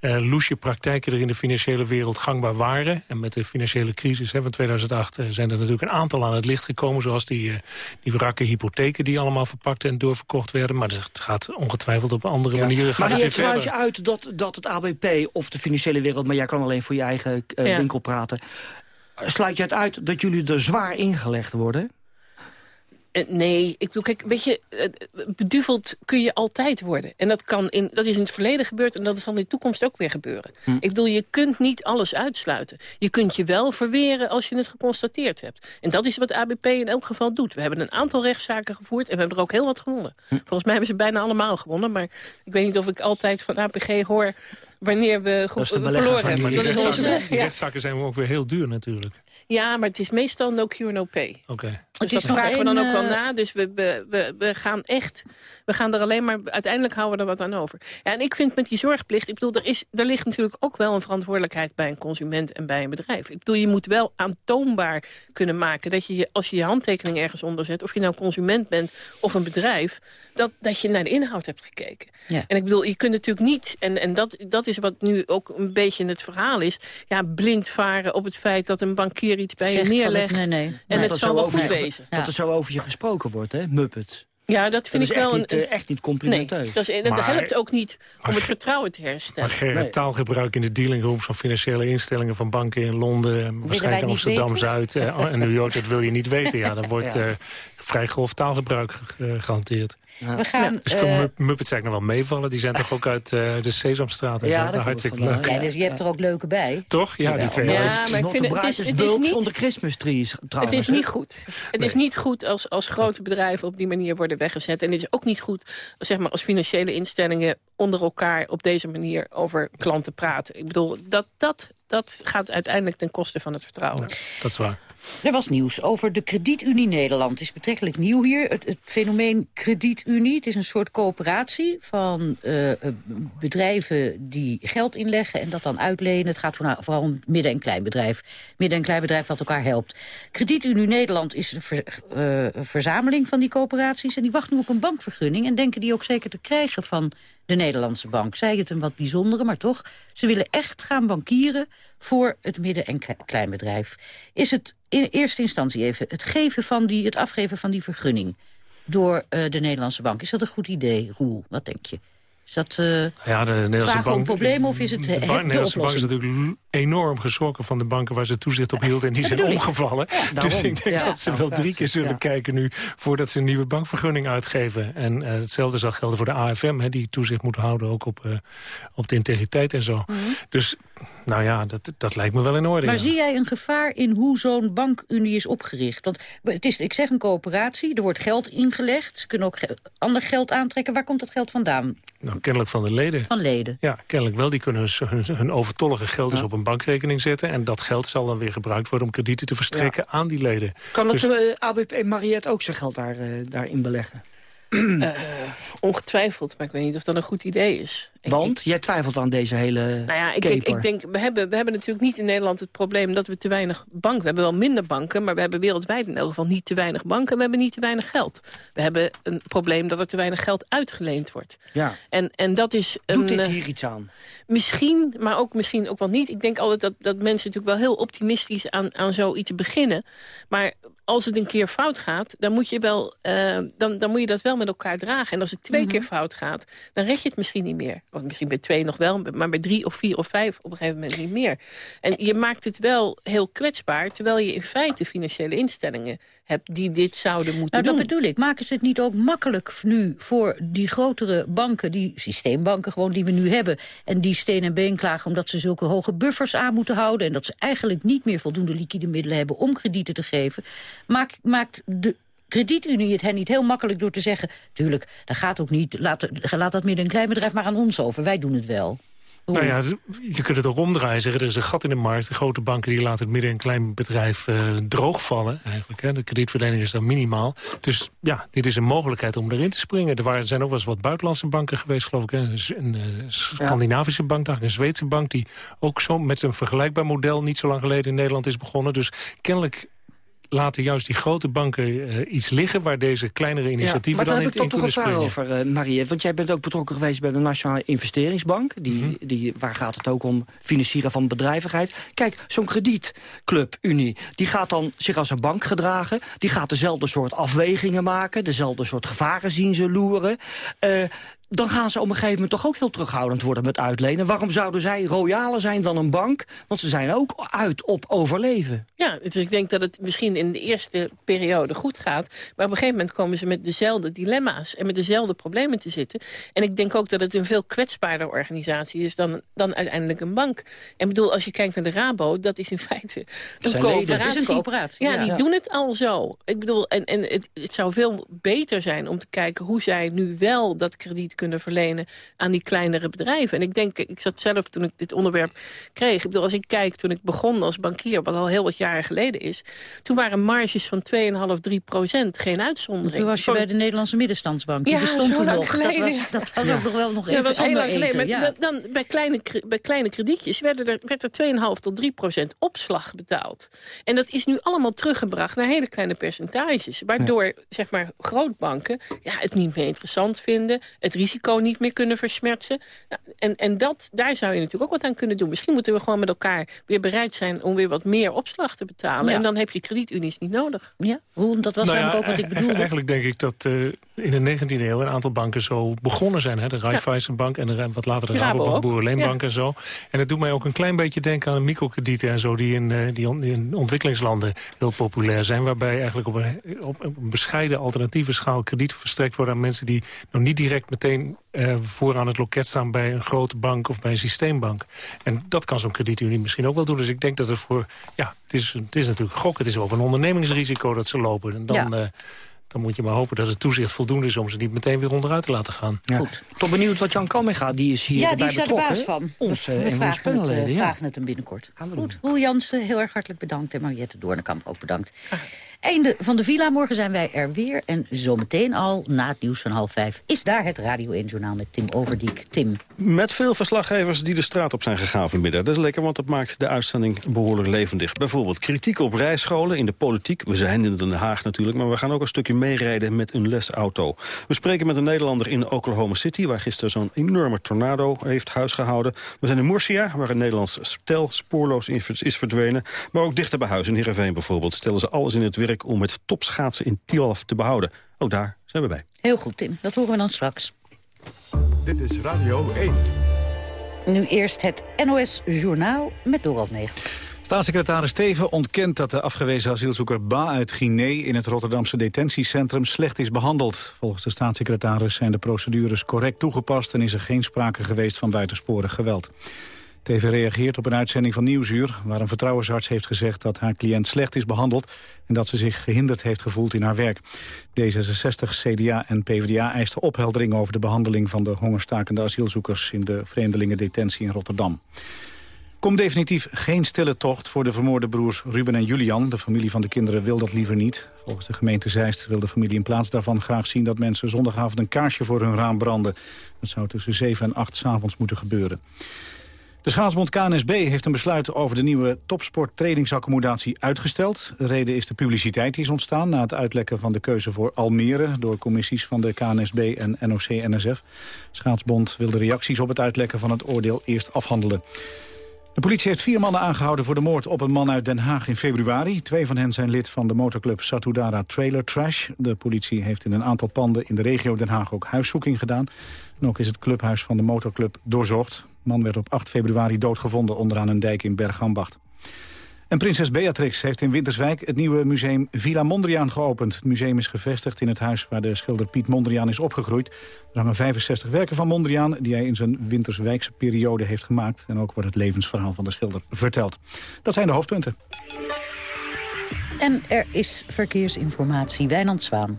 eh loesje praktijken er in de financiële wereld gangbaar waren. En met de financiële crisis hè, van 2008 eh, zijn er natuurlijk een aantal aan het licht gekomen. Zoals die, eh, die wrakke hypotheken die allemaal verpakt en doorverkocht werden. Maar het gaat ongetwijfeld op andere manieren. Gaat Maar het je weer sluit je uit dat, dat het ABP of de financiële wereld... maar jij kan alleen voor je eigen Ja. winkel praten... sluit je het uit dat jullie er zwaar ingelegd worden? Eh, Nee, ik bedoel, kijk, weet je, eh, beduveld kun je altijd worden. En dat, kan in, dat is in het verleden gebeurd en dat zal in de toekomst ook weer gebeuren. Hm. Ik bedoel, je kunt niet alles uitsluiten. Je kunt je wel verweren als je het geconstateerd hebt. En dat is wat ABP in elk geval doet. We hebben een aantal rechtszaken gevoerd en we hebben er ook heel wat gewonnen. Hm. Volgens mij hebben ze bijna allemaal gewonnen. Maar ik weet niet of ik altijd van APG hoor wanneer we verloren van hebben. Maar die Dat is rechtszaken, onze- die ja. rechtszaken zijn ook weer heel duur natuurlijk. ja, maar het is meestal no cure, no pay. Oké. Dus is dat vragen we dan ook wel eh, na. Dus we, we, we, we gaan echt... We gaan er alleen maar... Uiteindelijk houden we er wat aan over. Ja, en ik vind met die zorgplicht... Ik bedoel, er, is, er ligt natuurlijk ook wel een verantwoordelijkheid... bij een consument en bij een bedrijf. Ik bedoel, je moet wel aantoonbaar kunnen maken... dat je, als je je handtekening ergens onder zet... of je nou consument bent of een bedrijf... dat, dat je naar de inhoud hebt gekeken. Ja. En ik bedoel, je kunt natuurlijk niet... en, en dat, dat is wat nu ook een beetje het verhaal is... ja, blind varen op het feit dat een bankier iets bij Zegt je het- neerlegt... nee, nee. en Nee. het Dat zal wel goed je- Dat er zo over je gesproken wordt, hè? Muppets. Ja, dat vind ik wel niet, een... eh, echt niet Nee, complimenteus. dat, is, dat Maar- helpt ook niet om het vertrouwen te Maar herstellen. Gerrit, Nee. taalgebruik in de dealingrooms van financiële instellingen van banken in Londen, en waarschijnlijk Amsterdam-Zuid eh, en New York, dat wil je niet weten. Ja, dan <laughs> wordt Ja. eh, vrij grof taalgebruik ge- eh, gehanteerd. We gaan... Dus voor Mupp- Muppets eigenlijk nog wel meevallen. Die zijn toch ook uit eh, de Sesamstraat en Ja, zo. komt hartstikke leuk. ja, dus je hebt er ook leuke bij. Toch? Ja, die twee. Ja, Ja, maar ik vind het, het, is, het, is niet, onder Christmas trees, trouwens. het is niet goed. Het is niet goed als, als grote bedrijven op die manier worden weggezet. En het is ook niet goed zeg maar, als financiële instellingen onder elkaar op deze manier over klanten praten. Ik bedoel, dat, dat, dat gaat uiteindelijk ten koste van het vertrouwen. dat is waar. Er was nieuws over de Kredietunie Nederland. Het is betrekkelijk nieuw hier. Het, fenomeen Kredietunie. Het is een soort coöperatie van uh, bedrijven die geld inleggen... en dat dan uitlenen. Het gaat vooral om midden- en kleinbedrijf. Midden- en kleinbedrijf dat elkaar helpt. Kredietunie Nederland is een uh, verzameling van die coöperaties... en die wacht nu op een bankvergunning... en denken die ook zeker te krijgen van de Nederlandse bank. Zij het een wat bijzondere, maar toch. Ze willen echt gaan bankieren voor het midden- en kleinbedrijf. Is het in eerste instantie even het, geven van die, het afgeven van die vergunning... door uh, de Nederlandse bank, is dat een goed idee, Roel? Wat denk je? Is dat uh, ja, de Nederlandse bank, een probleem of is het de, de, de Nederlandse bank is natuurlijk enorm geschrokken van de banken waar ze toezicht op hielden. En die zijn omgevallen. Ja, dus ik denk ja, dat ze wel drie keer zullen kijken nu voordat ze een nieuwe bankvergunning uitgeven. En uh, hetzelfde zal gelden voor de AFM, hè, die toezicht moet houden ook op, uh, op de integriteit en zo. Mm -hmm. Dus nou ja, dat, dat lijkt me wel in orde. Maar ja. zie jij een gevaar in hoe zo'n bankunie is opgericht? Want het is, ik zeg een coöperatie, er wordt geld ingelegd. Ze kunnen ook ge ander geld aantrekken. Waar komt dat geld vandaan? Nou, kennelijk van de leden. Van leden? Ja, kennelijk wel. Die kunnen hun, hun overtollige geld dus ja. op een bankrekening zetten. En dat geld zal dan weer gebruikt worden om kredieten te verstrekken ja. aan die leden. Kan dus... het uh, ABP Mariette ook zijn geld daar, uh, daarin beleggen? Uh, ongetwijfeld, maar ik weet niet of dat een goed idee is. Want? Jij twijfelt aan deze hele Nou ja, ik, ik, ik, denk, we hebben, we hebben natuurlijk niet in Nederland het probleem dat we te weinig banken... We hebben wel minder banken, maar we hebben wereldwijd in elk geval niet te weinig banken. We hebben niet te weinig geld. We hebben een probleem dat er te weinig geld uitgeleend wordt. Ja. En, en dat is... Doet een, dit hier iets aan? Misschien, maar ook misschien ook wel niet. Ik denk altijd dat, dat mensen natuurlijk wel heel optimistisch aan, aan zoiets beginnen. Maar als het een keer fout gaat, dan moet je, wel, uh, dan, dan moet je dat wel met elkaar dragen. En als het twee mm -hmm. keer fout gaat, dan red je het misschien niet meer. Of misschien bij twee nog wel, maar bij drie of vier of vijf op een gegeven moment niet meer. En je maakt het wel heel kwetsbaar, terwijl je in feite financiële instellingen hebt die dit zouden moeten nou, doen. Dat bedoel ik. Maken ze het niet ook makkelijk nu voor die grotere banken, die systeembanken gewoon die we nu hebben, en die steen en been klagen omdat ze zulke hoge buffers aan moeten houden en dat ze eigenlijk niet meer voldoende liquide middelen hebben om kredieten te geven, maakt, maakt de kredietunie het hen niet heel makkelijk door te zeggen... tuurlijk, dat gaat ook niet, laat, laat dat midden- en kleinbedrijf maar aan ons over. Wij doen het wel. Nou ja, je kunt het ook omdraaien. Zeggen, er is een gat in de markt. De grote banken die laten het midden- en kleinbedrijf uh, droogvallen. Eigenlijk, hè. De kredietverlening is dan minimaal. Dus ja, dit is een mogelijkheid om erin te springen. Er waren, zijn ook wel eens wat buitenlandse banken geweest, geloof ik. Hè. Een uh, Scandinavische bank, dacht ik, een Zweedse bank... die ook zo met een vergelijkbaar model niet zo lang geleden in Nederland is begonnen. Dus kennelijk laten juist die grote banken uh, iets liggen... waar deze kleinere initiatieven ja, dan in, in kunnen springen. Maar daar heb ik toch een vraag over, uh, Marie. Want jij bent ook betrokken geweest bij de Nationale Investeringsbank. Die, mm -hmm. die, waar gaat het ook om financieren van bedrijvigheid. Kijk, zo'n kredietclub, Unie, die gaat dan zich als een bank gedragen. Die gaat dezelfde soort afwegingen maken. Dezelfde soort gevaren zien ze loeren. Uh, dan gaan ze op een gegeven moment toch ook heel terughoudend worden met uitlenen. Waarom zouden zij royaler zijn dan een bank? Want ze zijn ook uit op overleven. Ja, dus ik denk dat het misschien in de eerste periode goed gaat. Maar op een gegeven moment komen ze met dezelfde dilemma's... en met dezelfde problemen te zitten. En ik denk ook dat het een veel kwetsbaarder organisatie is... dan, dan uiteindelijk een bank. En bedoel, als je kijkt naar de Rabo, dat is in feite een coöperatie. Een coöperatie. Ja, die ja. doen het al zo. Ik bedoel, en, en het, het zou veel beter zijn om te kijken... hoe zij nu wel dat krediet kunnen verlenen aan die kleinere bedrijven. En ik denk, ik zat zelf toen ik dit onderwerp kreeg... Ik bedoel, als ik kijk toen ik begon als bankier, wat al heel wat jaren geleden is... toen waren marges van 2,5, 3 procent, geen uitzondering. Toen was je bij de Nederlandse middenstandsbank. Die ja, bestond toen nog. Geleden. Dat was, dat was ja. ook nog wel nog even ja, dat was heel lang geleden. Eten, maar dan, bij, kleine, bij kleine kredietjes werden er, werd er 2,5 tot 3 procent opslag betaald. En dat is nu allemaal teruggebracht naar hele kleine percentages. Waardoor, zeg maar, grootbanken ja, het niet meer interessant vinden... het risico niet meer kunnen versmerten. Nou, en en dat, daar zou je natuurlijk ook wat aan kunnen doen. Misschien moeten we gewoon met elkaar weer bereid zijn... om weer wat meer opslag te betalen. Ja. En dan heb je kredietunies niet nodig. Ja, Roel, dat was nou ja, ook wat ik bedoelde. Eigenlijk denk ik dat uh, in de 19e eeuw een aantal banken zo begonnen zijn. Hè? De Raiffeisenbank en de, wat later de Rabo Rabobank, Boerenleenbank Ja. en zo. En het doet mij ook een klein beetje denken aan de microkredieten en zo... die in, uh, die, on, die in ontwikkelingslanden heel populair zijn. Waarbij eigenlijk op een, op een bescheiden alternatieve schaal krediet verstrekt worden aan mensen... die nog niet direct meteen uh, vooraan het loket staan bij een grote bank of bij een systeembank. En dat kan zo'n kredietunie misschien ook wel doen. Dus ik denk dat het voor... Ja, het is, het is natuurlijk gok. Het is ook een ondernemingsrisico dat ze lopen. En dan... Ja. Uh, dan moet je maar hopen dat het toezicht voldoende is... om ze niet meteen weer onderuit te laten gaan. Goed. Toch benieuwd wat Jan Kamminga, die is hier ja, die is daar de baas van. Ons, we eh, we ons vragen, het, eh, ja. vragen het hem binnenkort. Goed, Roel Jansen, heel erg hartelijk bedankt. En Mariette Doornekamp ook bedankt. Einde van de villa. Morgen zijn wij er weer. En zometeen al, na het nieuws van half vijf... is daar het Radio 1-journaal met Tim Overdiek. Tim. Met veel verslaggevers die de straat op zijn gegaan vanmiddag. Dat is lekker, want dat maakt de uitzending behoorlijk levendig. Bijvoorbeeld kritiek op rijscholen in de politiek. We zijn in Den Haag natuurlijk, maar we gaan ook een stukje meerijden met een lesauto. We spreken met een Nederlander in Oklahoma City... waar gisteren zo'n enorme tornado heeft huisgehouden. We zijn in Murcia, waar een Nederlands stel spoorloos is verdwenen. Maar ook dichter bij huis, in Heerenveen bijvoorbeeld... stellen ze alles in het werk om het topschaatsen in Tialf te behouden. Ook daar zijn we bij. Heel goed, Tim. Dat horen we dan straks. Dit is Radio 1. Nu eerst het NOS Journaal met Dorald Neger. Staatssecretaris Teven ontkent dat de afgewezen asielzoeker Ba uit Guinea in het Rotterdamse detentiecentrum slecht is behandeld. Volgens de staatssecretaris zijn de procedures correct toegepast en is er geen sprake geweest van buitensporig geweld. TV reageert op een uitzending van Nieuwsuur... waar een vertrouwensarts heeft gezegd dat haar cliënt slecht is behandeld... en dat ze zich gehinderd heeft gevoeld in haar werk. D66, CDA en PvdA eisten opheldering over de behandeling... van de hongerstakende asielzoekers in de vreemdelingendetentie in Rotterdam. Komt definitief geen stille tocht voor de vermoorde broers Ruben en Julian. De familie van de kinderen wil dat liever niet. Volgens de gemeente Zeist wil de familie in plaats daarvan graag zien... dat mensen zondagavond een kaarsje voor hun raam branden. Dat zou tussen 7 en 8 s'avonds moeten gebeuren. De schaatsbond KNSB heeft een besluit over de nieuwe topsporttrainingsaccommodatie uitgesteld. De reden is de publiciteit die is ontstaan na het uitlekken van de keuze voor Almere door commissies van de KNSB en NOC-NSF. Schaatsbond wil de reacties op het uitlekken van het oordeel eerst afhandelen. De politie heeft vier mannen aangehouden voor de moord op een man uit Den Haag in februari. Twee van hen zijn lid van de motorclub Satudara Trailer Trash. De politie heeft in een aantal panden in de regio Den Haag ook huiszoeking gedaan. En ook is het clubhuis van de motorclub doorzocht. Man werd op 8 februari doodgevonden onderaan een dijk in Bergambacht. En prinses Beatrix heeft in Winterswijk het nieuwe museum Villa Mondriaan geopend. Het museum is gevestigd in het huis waar de schilder Piet Mondriaan is opgegroeid. Er hangen 65 werken van Mondriaan die hij in zijn Winterswijkse periode heeft gemaakt. En ook wordt het levensverhaal van de schilder verteld. Dat zijn de hoofdpunten. En er is verkeersinformatie. Wijnand Zwaan.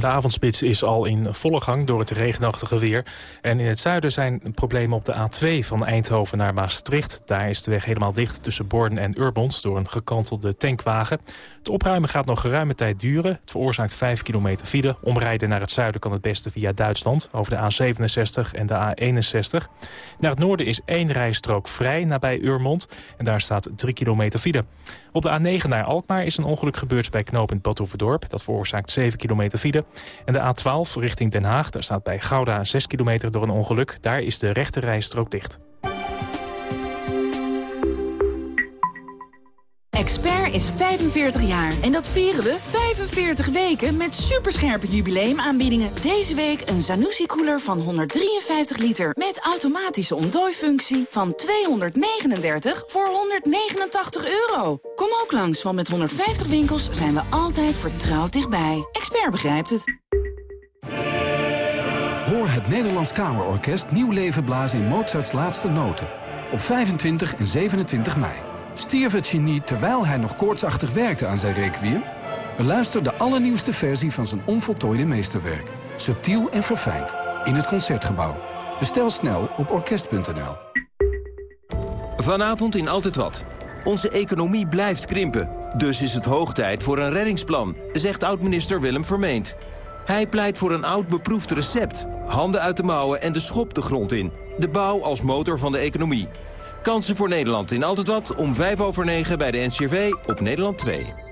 De avondspits is al in volle gang door het regenachtige weer. En in het zuiden zijn problemen op de A2 van Eindhoven naar Maastricht. Daar is de weg helemaal dicht tussen Borden en Urbond door een gekantelde tankwagen. Het opruimen gaat nog geruime tijd duren. Het veroorzaakt 5 kilometer file. Omrijden naar het zuiden kan het beste via Duitsland over de A67 en de A61. Naar het noorden is één rijstrook vrij nabij Urmond. En daar staat 3 kilometer file. Op de A9 naar Alkmaar is een ongeluk gebeurd bij knooppunt Badhoevedorp. Dat veroorzaakt 7 kilometer file. En de A12 richting Den Haag, daar staat bij Gouda 6 kilometer door een ongeluk. Daar is de rechte rijstrook dicht. Expert is 45 jaar en dat vieren we 45 weken met superscherpe jubileumaanbiedingen. Deze week een Zanussi koeler van 153 liter met automatische ontdooifunctie van 239 voor 189 euro. Kom ook langs, want met 150 winkels zijn we altijd vertrouwd dichtbij. Expert begrijpt het. Hoor het Nederlands Kamerorkest nieuw leven blazen in Mozarts laatste noten. Op 25 en 27 mei. Stierf het genie terwijl hij nog koortsachtig werkte aan zijn requiem? Beluister de allernieuwste versie van zijn onvoltooide meesterwerk. Subtiel en verfijnd. In het Concertgebouw. Bestel snel op orkest.nl. Vanavond in Altijd Wat. Onze economie blijft krimpen. Dus is het hoog tijd voor een reddingsplan, zegt oud-minister Willem Vermeend. Hij pleit voor een oud beproefd recept. Handen uit de mouwen en de schop de grond in. De bouw als motor van de economie. Kansen voor Nederland in Altijd Wat om 5 over 9 bij de NCRV op Nederland 2.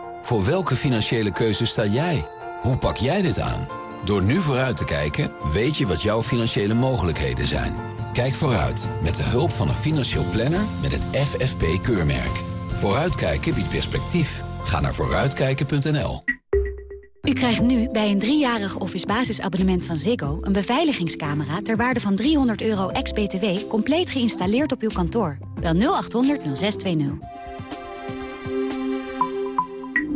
Voor welke financiële keuze sta jij? Hoe pak jij dit aan? Door nu vooruit te kijken, weet je wat jouw financiële mogelijkheden zijn. Kijk vooruit met de hulp van een financieel planner met het FFP-keurmerk. Vooruitkijken biedt perspectief. Ga naar vooruitkijken.nl. U krijgt nu bij een driejarig office basisabonnement van Ziggo... een beveiligingscamera ter waarde van 300 euro ex-BTW... compleet geïnstalleerd op uw kantoor. Bel 0800 0620.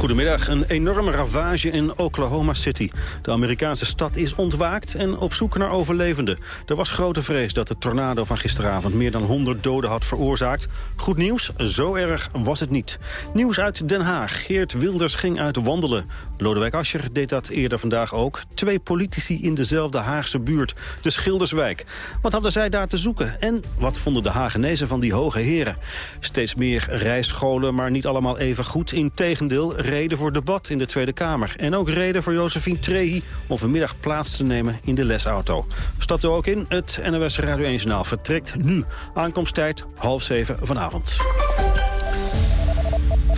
Goedemiddag. Een enorme ravage in Oklahoma City. De Amerikaanse stad is ontwaakt en op zoek naar overlevenden. Er was grote vrees dat de tornado van gisteravond meer dan 100 doden had veroorzaakt. Goed nieuws, zo erg was het niet. Nieuws uit Den Haag. Geert Wilders ging uit wandelen. Lodewijk Asscher deed dat eerder vandaag ook. Twee politici in dezelfde Haagse buurt, de Schilderswijk. Wat hadden zij daar te zoeken? En wat vonden de Hagenezen van die hoge heren? Steeds meer rijscholen, maar niet allemaal even goed. Integendeel, reden voor debat in de Tweede Kamer. En ook reden voor Josephine Trehi om vanmiddag plaats te nemen in de lesauto. Stapt u ook in, het NOS Radio 1 Journaal vertrekt nu. Aankomsttijd half zeven vanavond.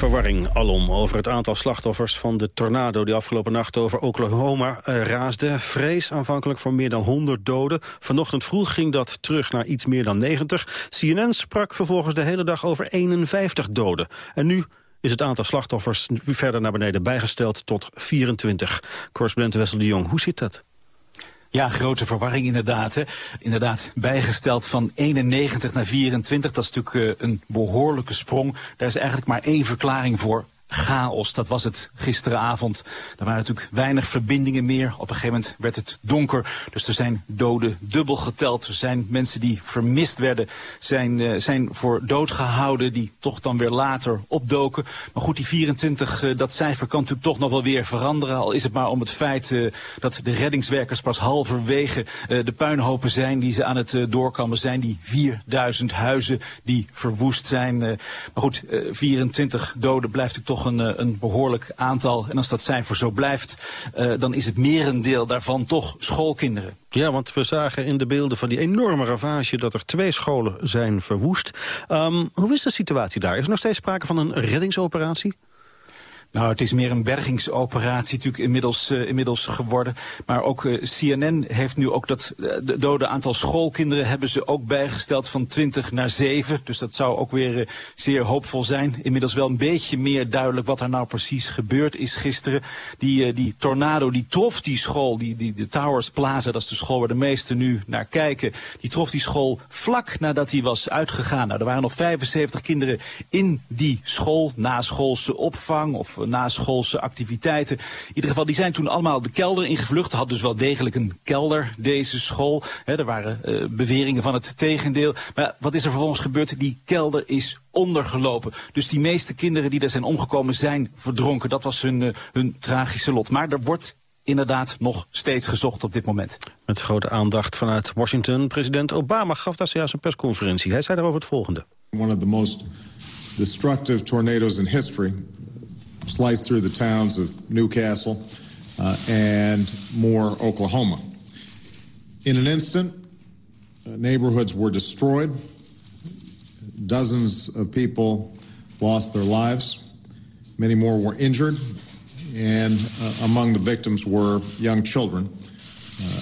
Verwarring alom over het aantal slachtoffers van de tornado... die afgelopen nacht over Oklahoma uh, raasde. Vrees aanvankelijk voor meer dan 100 doden. Vanochtend vroeg ging dat terug naar iets meer dan 90. CNN sprak vervolgens de hele dag over 51 doden. En nu is het aantal slachtoffers verder naar beneden bijgesteld tot 24. Correspondent Wessel de Jong, hoe zit dat? Ja, grote verwarring inderdaad. Hè. Inderdaad, bijgesteld van 91 naar 24. Dat is natuurlijk uh, een behoorlijke sprong. Daar is eigenlijk maar één verklaring voor chaos. Dat was het gisteravond. Er waren natuurlijk weinig verbindingen meer. Op een gegeven moment werd het donker. Dus er zijn doden dubbel geteld. Er zijn mensen die vermist werden, zijn, uh, zijn voor dood gehouden... die toch dan weer later opdoken. Maar goed, die 24, uh, dat cijfer kan natuurlijk toch nog wel weer veranderen. Al is het maar om het feit uh, dat de reddingswerkers pas halverwege de puinhopen zijn... die ze aan het doorkammen zijn. Die 4000 huizen die verwoest zijn. maar goed, 24 doden blijft natuurlijk toch een, eh, een behoorlijk aantal. En als dat cijfer zo blijft, uh, dan is het merendeel daarvan toch schoolkinderen. Ja, want we zagen in de beelden van die enorme ravage... dat er twee scholen zijn verwoest. Um, hoe is de situatie daar? Is er nog steeds sprake van een reddingsoperatie? Nou, het is meer een bergingsoperatie natuurlijk inmiddels, uh, inmiddels geworden. Maar ook uh, CNN heeft nu ook dat uh, de dode aantal schoolkinderen hebben ze ook bijgesteld van 20 naar 7. Dus dat zou ook weer zeer hoopvol zijn. Inmiddels wel een beetje meer duidelijk wat er nou precies gebeurd is gisteren. Die, die tornado die trof die school, die, die, de Towers Plaza, dat is de school waar de meesten nu naar kijken. Die trof die school vlak nadat hij was uitgegaan. Nou, er waren nog 75 kinderen in die school, na schoolse opvang of naschoolse activiteiten. In ieder geval, die zijn toen allemaal de kelder ingevlucht. Had dus wel degelijk een kelder, deze school. He, er waren uh, beweringen van het tegendeel. Maar wat is er vervolgens gebeurd? Die kelder is ondergelopen. Dus die meeste kinderen die daar zijn omgekomen zijn verdronken. Dat was hun, uh, hun tragische lot. Maar er wordt inderdaad nog steeds gezocht op dit moment. Met grote aandacht vanuit Washington. President Obama gaf daar zojuist een persconferentie. Hij zei daarover het volgende. One of the most destructive tornadoes in history sliced through the towns of Newcastle uh, and Moore, Oklahoma. In an instant, uh, neighborhoods were destroyed. Dozens of people lost their lives. Many more were injured. And uh, among the victims were young children uh,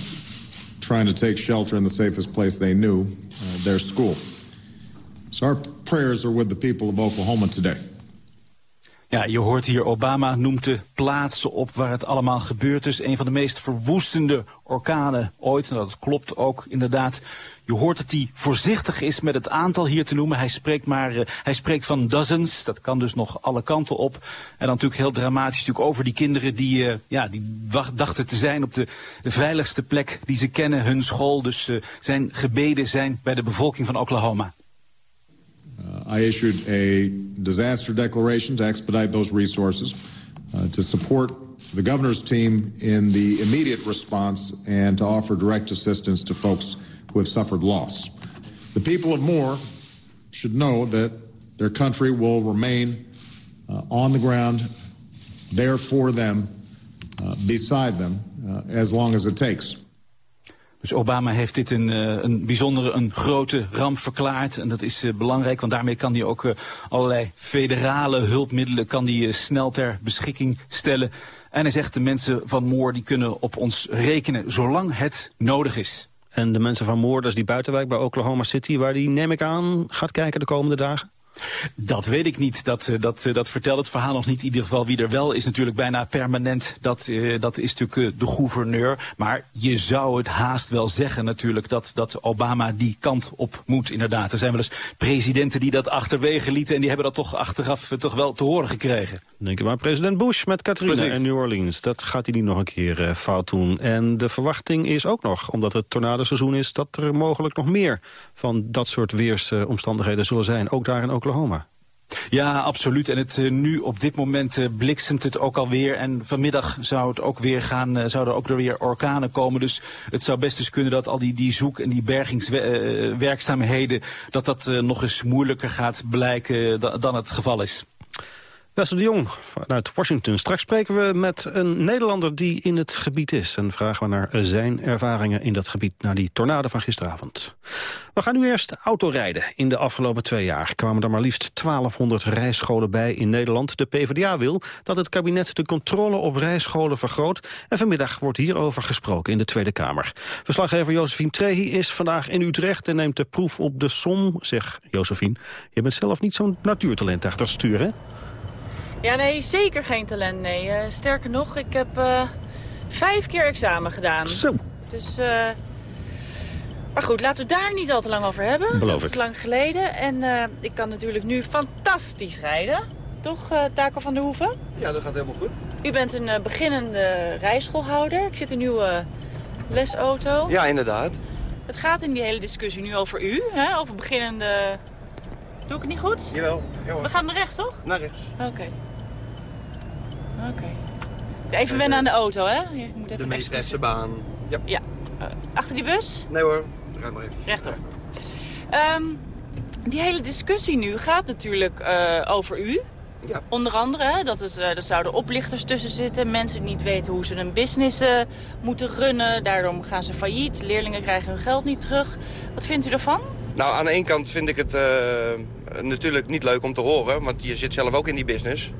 trying to take shelter in the safest place they knew, uh, their school. So our prayers are with the people of Oklahoma today. Ja, je hoort hier Obama noemt de plaatsen op waar het allemaal gebeurd is. Een van de meest verwoestende orkanen ooit. Nou, dat klopt ook inderdaad. Je hoort dat hij voorzichtig is met het aantal hier te noemen. Hij spreekt, maar, uh, hij spreekt van dozens. Dat kan dus nog alle kanten op. En dan natuurlijk heel dramatisch natuurlijk over die kinderen die, uh, ja, die dachten te zijn op de, veiligste plek die ze kennen, hun school. Dus uh, zijn gebeden zijn bij de bevolking van Oklahoma. Uh, I issued a disaster declaration to expedite those resources, uh, to support the governor's team in the immediate response, and to offer direct assistance to folks who have suffered loss. The people of Moore should know that their country will remain uh, on the ground, there for them, uh, beside them, uh, as long as it takes. Dus Obama heeft dit een, uh, een bijzondere, een grote ramp verklaard. En dat is uh, belangrijk, want daarmee kan hij ook uh, allerlei federale hulpmiddelen kan hij, snel ter beschikking stellen. En hij zegt de mensen van Moor die kunnen op ons rekenen, zolang het nodig is. En de mensen van Moorders, die buitenwijk bij Oklahoma City... waar die, neem ik aan, gaat kijken de komende dagen? Dat weet ik niet. Dat, eh, dat, eh, dat vertelt het verhaal nog niet. In ieder geval wie er wel is natuurlijk bijna permanent. Dat, uh, dat is natuurlijk de gouverneur. Maar je zou het haast wel zeggen natuurlijk dat, dat Obama die kant op moet inderdaad. Er zijn wel eens presidenten die dat achterwege lieten. En die hebben dat toch achteraf toch wel te horen gekregen. Denk je maar president Bush met Katrina in New Orleans. Dat gaat hij niet nog een keer fout doen. En de verwachting is ook nog, omdat het tornadoseizoen is... dat er mogelijk nog meer van dat soort weersomstandigheden zullen zijn. Ook daar in Oklahoma. Ja, absoluut. En het, uh, nu op dit moment uh, bliksemt het ook alweer. En vanmiddag zou het ook weer gaan, uh, zouden ook er weer orkanen komen. Dus het zou best eens kunnen dat al die, die zoek- en die bergingswerkzaamheden... dat dat nog eens moeilijker gaat blijken da dan het geval is. Wessel de Jong vanuit Washington. Straks spreken we met een Nederlander die in het gebied is. En vragen we naar zijn ervaringen in dat gebied, naar die tornado van gisteravond. We gaan nu eerst autorijden. In de afgelopen twee jaar kwamen er maar liefst 1200 rijscholen bij in Nederland. De PvdA wil dat het kabinet de controle op rijscholen vergroot. En vanmiddag wordt hierover gesproken in de Tweede Kamer. Verslaggever Josephine Trehi is vandaag in Utrecht en neemt de proef op de som. Zeg, Josephine, je bent zelf niet zo'n natuurtalent achter stuur, hè? Ja, nee, zeker geen talent, nee. Uh, sterker nog, ik heb uh, vijf keer examen gedaan. Zo. Dus, uh, maar goed, laten we daar niet al te lang over hebben. Beloof Dat ik. is lang geleden. En ik kan natuurlijk nu fantastisch rijden. Toch, Taco van der Hoeven? Ja, dat gaat helemaal goed. U bent een beginnende rijschoolhouder. Ik zit in een nieuwe lesauto. Ja, inderdaad. Het gaat in die hele discussie nu over u, hè? over beginnende... Doe ik het niet goed? Jawel. We gaan naar rechts, toch? Naar rechts. Oké. Okay. Oké. Okay. Even wennen aan de auto, hè? Je moet even de meest rechtse baan. Ja. ja. Uh, achter die bus? Nee hoor, rijd maar even. Rechter. Um, die hele discussie nu gaat natuurlijk uh, over u. Ja. Onder andere, hè, dat het, uh, er zouden oplichters tussen zitten. Mensen die niet weten hoe ze een business uh, moeten runnen. Daarom gaan ze failliet. Leerlingen krijgen hun geld niet terug. Wat vindt u ervan? Nou, aan de ene kant vind ik het uh, natuurlijk niet leuk om te horen. Want je zit zelf ook in die business.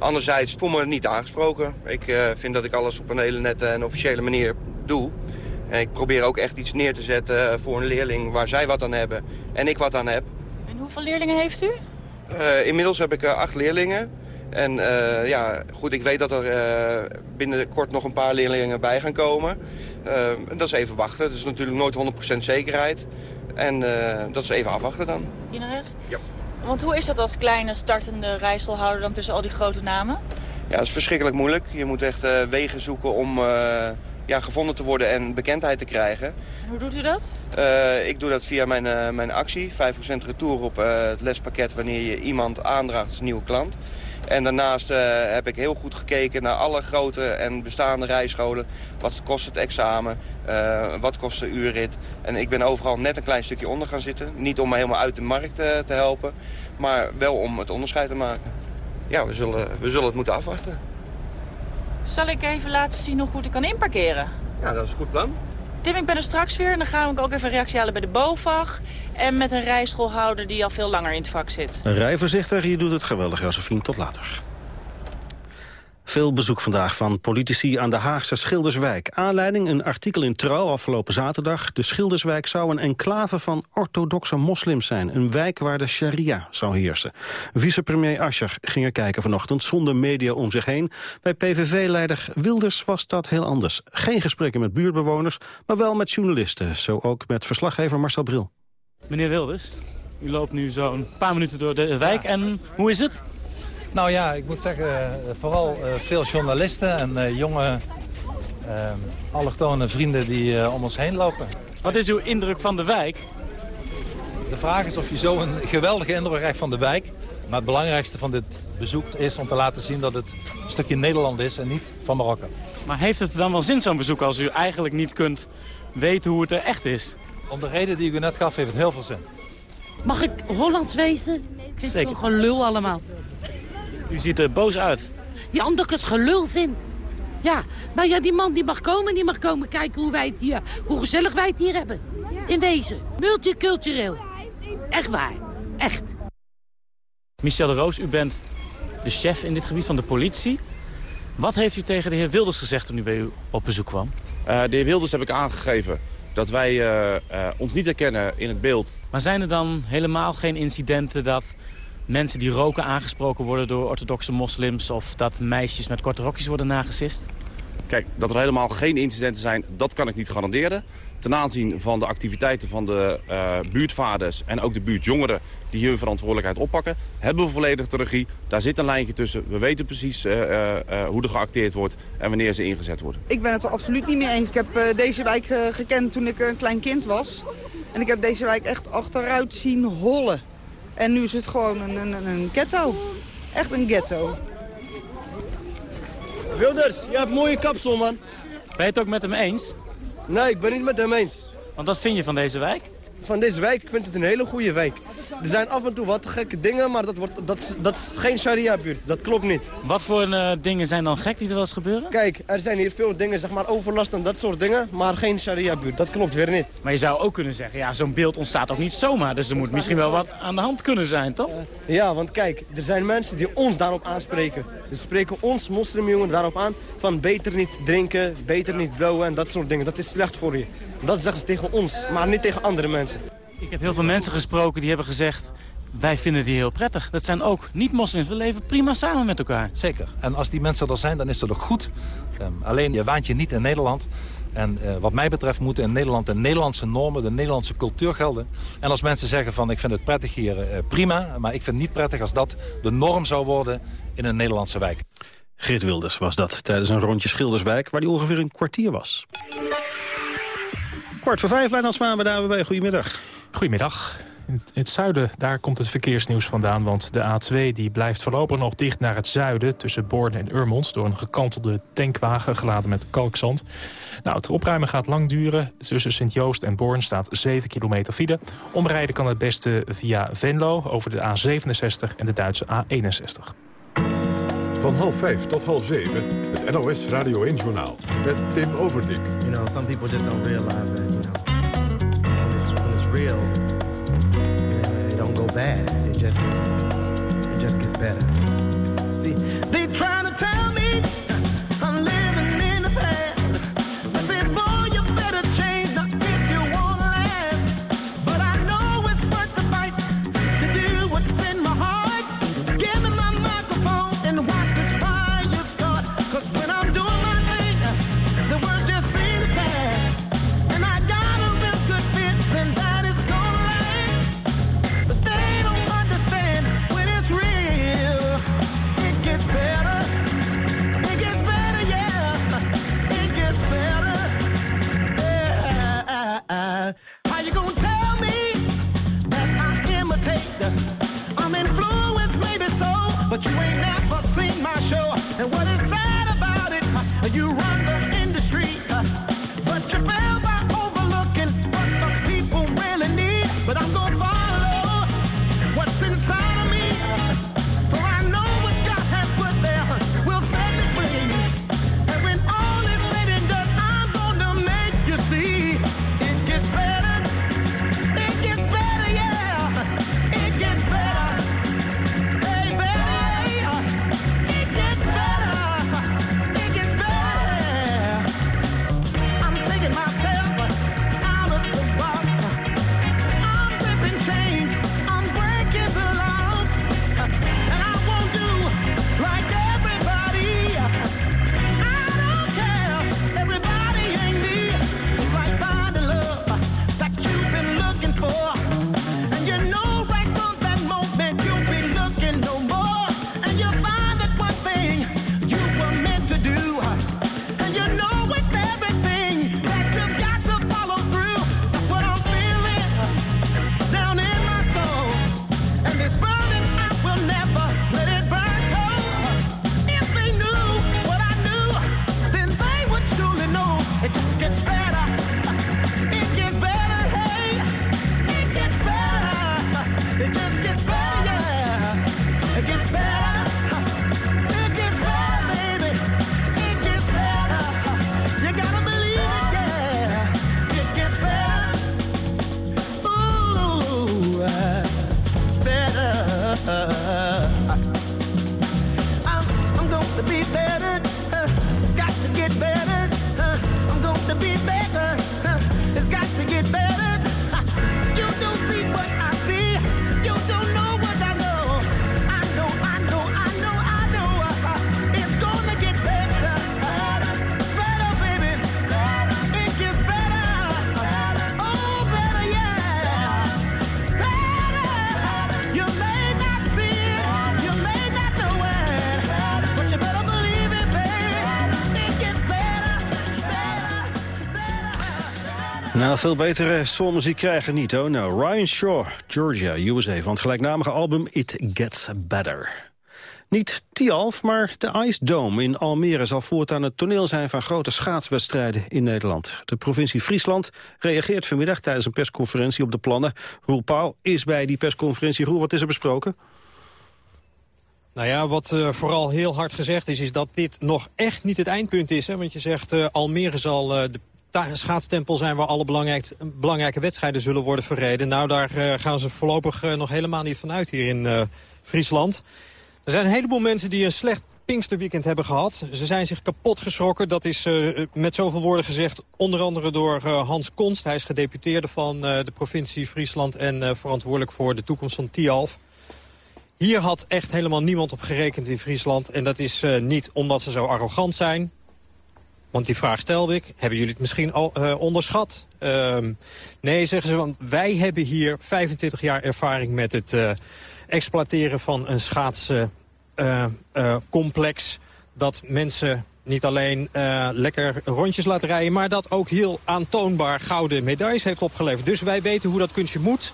Anderzijds voel me niet aangesproken. Ik uh, vind dat ik alles op een hele nette en officiële manier doe. En ik probeer ook echt iets neer te zetten voor een leerling waar zij wat aan hebben en ik wat aan heb. En hoeveel leerlingen heeft u? Uh, inmiddels heb ik uh, acht leerlingen. En uh, ja, goed, ik weet dat er binnenkort nog een paar leerlingen bij gaan komen. dat is even wachten. Het is natuurlijk nooit 100% zekerheid. En dat is even afwachten dan. Rechts? Ja. Want hoe is dat als kleine startende rijschoolhouder dan tussen al die grote namen? Ja, het is verschrikkelijk moeilijk. Je moet echt uh, wegen zoeken om uh, ja, gevonden te worden en bekendheid te krijgen. En hoe doet u dat? Uh, ik doe dat via mijn, mijn actie. 5% retour op het lespakket wanneer je iemand aandraagt als nieuwe klant. En daarnaast heb ik heel goed gekeken naar alle grote en bestaande rijscholen. Wat kost het examen? wat kost de uurrit? En ik ben overal net een klein stukje onder gaan zitten. Niet om me helemaal uit de markt te helpen, maar wel om het onderscheid te maken. Ja, we zullen, we zullen het moeten afwachten. Zal ik even laten zien hoe goed ik kan inparkeren? Ja, dat is een goed plan. Tim, ik ben er straks weer en dan ga ik ook even een reactie halen bij de BOVAG. En met een rijschoolhouder die al veel langer in het vak zit. Rij voorzichtig, je doet het geweldig, Josephine. Tot later. Veel bezoek vandaag van politici aan de Haagse Schilderswijk. Aanleiding een artikel in Trouw afgelopen zaterdag. De Schilderswijk zou een enclave van orthodoxe moslims zijn. Een wijk waar de sharia zou heersen. Vicepremier Ascher ging er kijken vanochtend zonder media om zich heen. Bij PVV-leider Wilders was dat heel anders. Geen gesprekken met buurtbewoners, maar wel met journalisten. Zo ook met verslaggever Marcel Bril. Meneer Wilders, u loopt nu zo'n paar minuten door de wijk. En hoe is het? Nou ja, ik moet zeggen, vooral uh, veel journalisten en uh, jonge allochtone vrienden die om ons heen lopen. Wat is uw indruk van de wijk? De vraag is of je zo een geweldige indruk krijgt van de wijk. Maar het belangrijkste van dit bezoek is om te laten zien dat het een stukje Nederland is en niet van Marokko. Maar heeft het dan wel zin zo'n bezoek als u eigenlijk niet kunt weten hoe het er echt is? Om de reden die ik u net gaf heeft het heel veel zin. Mag ik Hollands wezen? Ik vind Zeker. het wel gelul allemaal. U ziet er boos uit. Ja, omdat ik het gelul vind. Ja, nou ja, die man die mag komen, die mag komen kijken hoe wij het hier, hoe gezellig wij het hier hebben. In wezen, multicultureel. Echt waar, echt. Michel de Roos, u bent de chef in dit gebied van de politie. Wat heeft u tegen de heer Wilders gezegd toen u bij u op bezoek kwam? Uh, de heer Wilders heb ik aangegeven dat wij ons niet herkennen in het beeld. Maar zijn er dan helemaal geen incidenten dat mensen die roken aangesproken worden door orthodoxe moslims... of dat meisjes met korte rokjes worden nagesist? Kijk, dat er helemaal geen incidenten zijn, dat kan ik niet garanderen. Ten aanzien van de activiteiten van de uh, buurtvaders en ook de buurtjongeren die hun verantwoordelijkheid oppakken, hebben we volledig de regie. Daar zit een lijntje tussen. We weten precies uh, uh, hoe er geacteerd wordt en wanneer ze ingezet worden. Ik ben het er absoluut niet mee eens. Ik heb deze wijk gekend toen ik een klein kind was. En ik heb deze wijk echt achteruit zien hollen. En nu is het gewoon een, een, een ghetto. Echt een ghetto. Wilders, je hebt mooie kapsel, man. Ben je het ook met hem eens? Nee, ik ben niet met hem eens. Want wat vind je van deze wijk? Van deze wijk, ik vind het een hele goede wijk. Er zijn af en toe wat gekke dingen, maar dat, wordt, dat, is, dat is geen sharia-buurt. Dat klopt niet. Wat voor uh, dingen zijn dan gek die er wel eens gebeuren? Kijk, er zijn hier veel dingen, zeg maar overlast en dat soort dingen, maar geen sharia-buurt. Dat klopt weer niet. Maar je zou ook kunnen zeggen, ja, zo'n beeld ontstaat ook niet zomaar. Dus er moet misschien wel wat aan de hand kunnen zijn, toch? Uh, ja, want kijk, er zijn mensen die ons daarop aanspreken. Ze spreken ons, moslimjongen, daarop aan van beter niet drinken, beter niet blowen en dat soort dingen. Dat is slecht voor je. Dat zeggen ze tegen ons, maar niet tegen andere mensen. Ik heb heel veel mensen gesproken die hebben gezegd... wij vinden die heel prettig. Dat zijn ook niet-moslims. We leven prima samen met elkaar. Zeker. En als die mensen er zijn, dan is dat ook goed. Um, alleen, je waant je niet in Nederland. En uh, wat mij betreft moeten in Nederland de Nederlandse normen, de Nederlandse cultuur gelden. En als mensen zeggen van ik vind het prettig hier, uh, prima. Maar ik vind het niet prettig als dat de norm zou worden in een Nederlandse wijk. Geert Wilders was dat tijdens een rondje Schilderswijk... waar die ongeveer een kwartier was. Kwart voor vijf, Wijnand Zwamen, daar bij. Goedemiddag. Goedemiddag. In het zuiden, daar komt het verkeersnieuws vandaan. Want de A2 die blijft voorlopig nog dicht naar het zuiden... tussen Born en Urmond... door een gekantelde tankwagen geladen met kalkzand. Nou, het opruimen gaat lang duren. Tussen Sint-Joost en Born staat 7 kilometer file. Omrijden kan het beste via Venlo over de A67 en de Duitse A61. Van half vijf tot half zeven, het NOS Radio 1-journaal met Tim Overdijk. You know, some people just don't realize that, real, it don't go bad. It just, it just gets better. See, they trying to tell Nou, veel betere soulmuziek krijgen niet, hoor. Nou, Ryan Shaw, Georgia, USA, van het gelijknamige album It Gets Better. Niet Tialf, maar de Ice Dome in Almere zal voortaan het toneel zijn van grote schaatswedstrijden in Nederland. De provincie Friesland reageert vanmiddag tijdens een persconferentie op de plannen. Roel Pauw is bij die persconferentie. Roel, wat is er besproken? Nou ja, wat uh, vooral heel hard gezegd is, is dat dit nog echt niet het eindpunt is. Hè? Want je zegt, uh, Almere zal uh, de schaatstempel zijn waar alle belangrijke, wedstrijden zullen worden verreden. Nou, daar gaan ze voorlopig nog helemaal niet van uit hier in Friesland. Er zijn een heleboel mensen die een slecht Pinksterweekend hebben gehad. Ze zijn zich kapot geschrokken. Dat is met zoveel woorden gezegd onder andere door Hans Konst. Hij is gedeputeerde van de provincie Friesland en verantwoordelijk voor de toekomst van Tialf. Hier had echt helemaal niemand op gerekend in Friesland. En dat is niet omdat ze zo arrogant zijn. Want die vraag stelde ik. Hebben jullie het misschien al onderschat? Ehm, nee, zeggen ze, want wij hebben hier 25 jaar ervaring met het exploiteren van een schaatscomplex. dat mensen niet alleen uh, lekker rondjes laat rijden... maar dat ook heel aantoonbaar gouden medailles heeft opgeleverd. Dus wij weten hoe dat kunstje moet.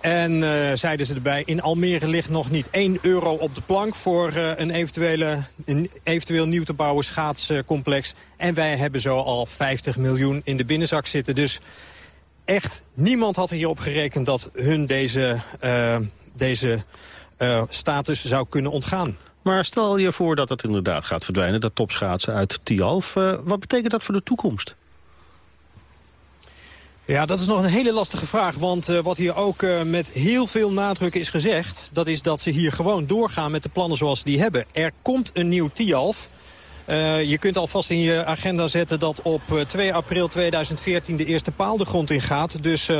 En uh, zeiden ze erbij, in Almere ligt nog niet 1 euro op de plank... voor uh, een, eventuele, een eventueel nieuw te bouwen schaatscomplex. En wij hebben zo al 50 miljoen in de binnenzak zitten. Dus echt niemand had hierop gerekend dat hun deze deze uh, status zou kunnen ontgaan. Maar stel je voor dat het inderdaad gaat verdwijnen, dat topschaatsen uit Tialf. Wat betekent dat voor de toekomst? Ja, dat is nog een hele lastige vraag. Want uh, wat hier ook uh, met heel veel nadruk is gezegd... dat is dat ze hier gewoon doorgaan met de plannen zoals ze die hebben. Er komt een nieuw TIALF. Uh, je kunt alvast in je agenda zetten dat op 2 april 2014 de eerste paal de grond in gaat. Dus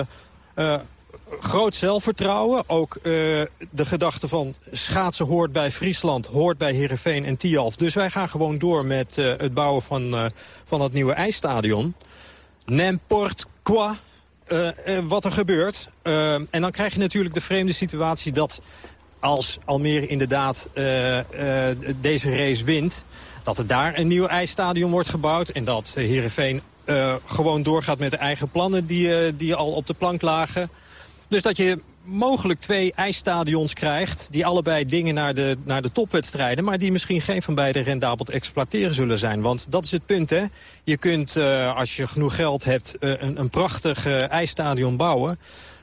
groot zelfvertrouwen. Ook de gedachte van schaatsen hoort bij Friesland, hoort bij Heerenveen en Tialf. Dus wij gaan gewoon door met het bouwen van, van het nieuwe ijsstadion. N'importe quoi, wat er gebeurt. en dan krijg je natuurlijk de vreemde situatie dat als Almere inderdaad deze race wint... dat er daar een nieuw ijsstadion wordt gebouwd en dat Heerenveen... gewoon doorgaat met de eigen plannen die, die al op de plank lagen... Dus dat je mogelijk twee ijsstadions krijgt... die allebei dingen naar de, naar de topwedstrijden... maar die misschien geen van beide rendabel te exploiteren zullen zijn. Want dat is het punt, hè. Je kunt, uh, als je genoeg geld hebt, uh, een, een prachtig uh, ijsstadion bouwen...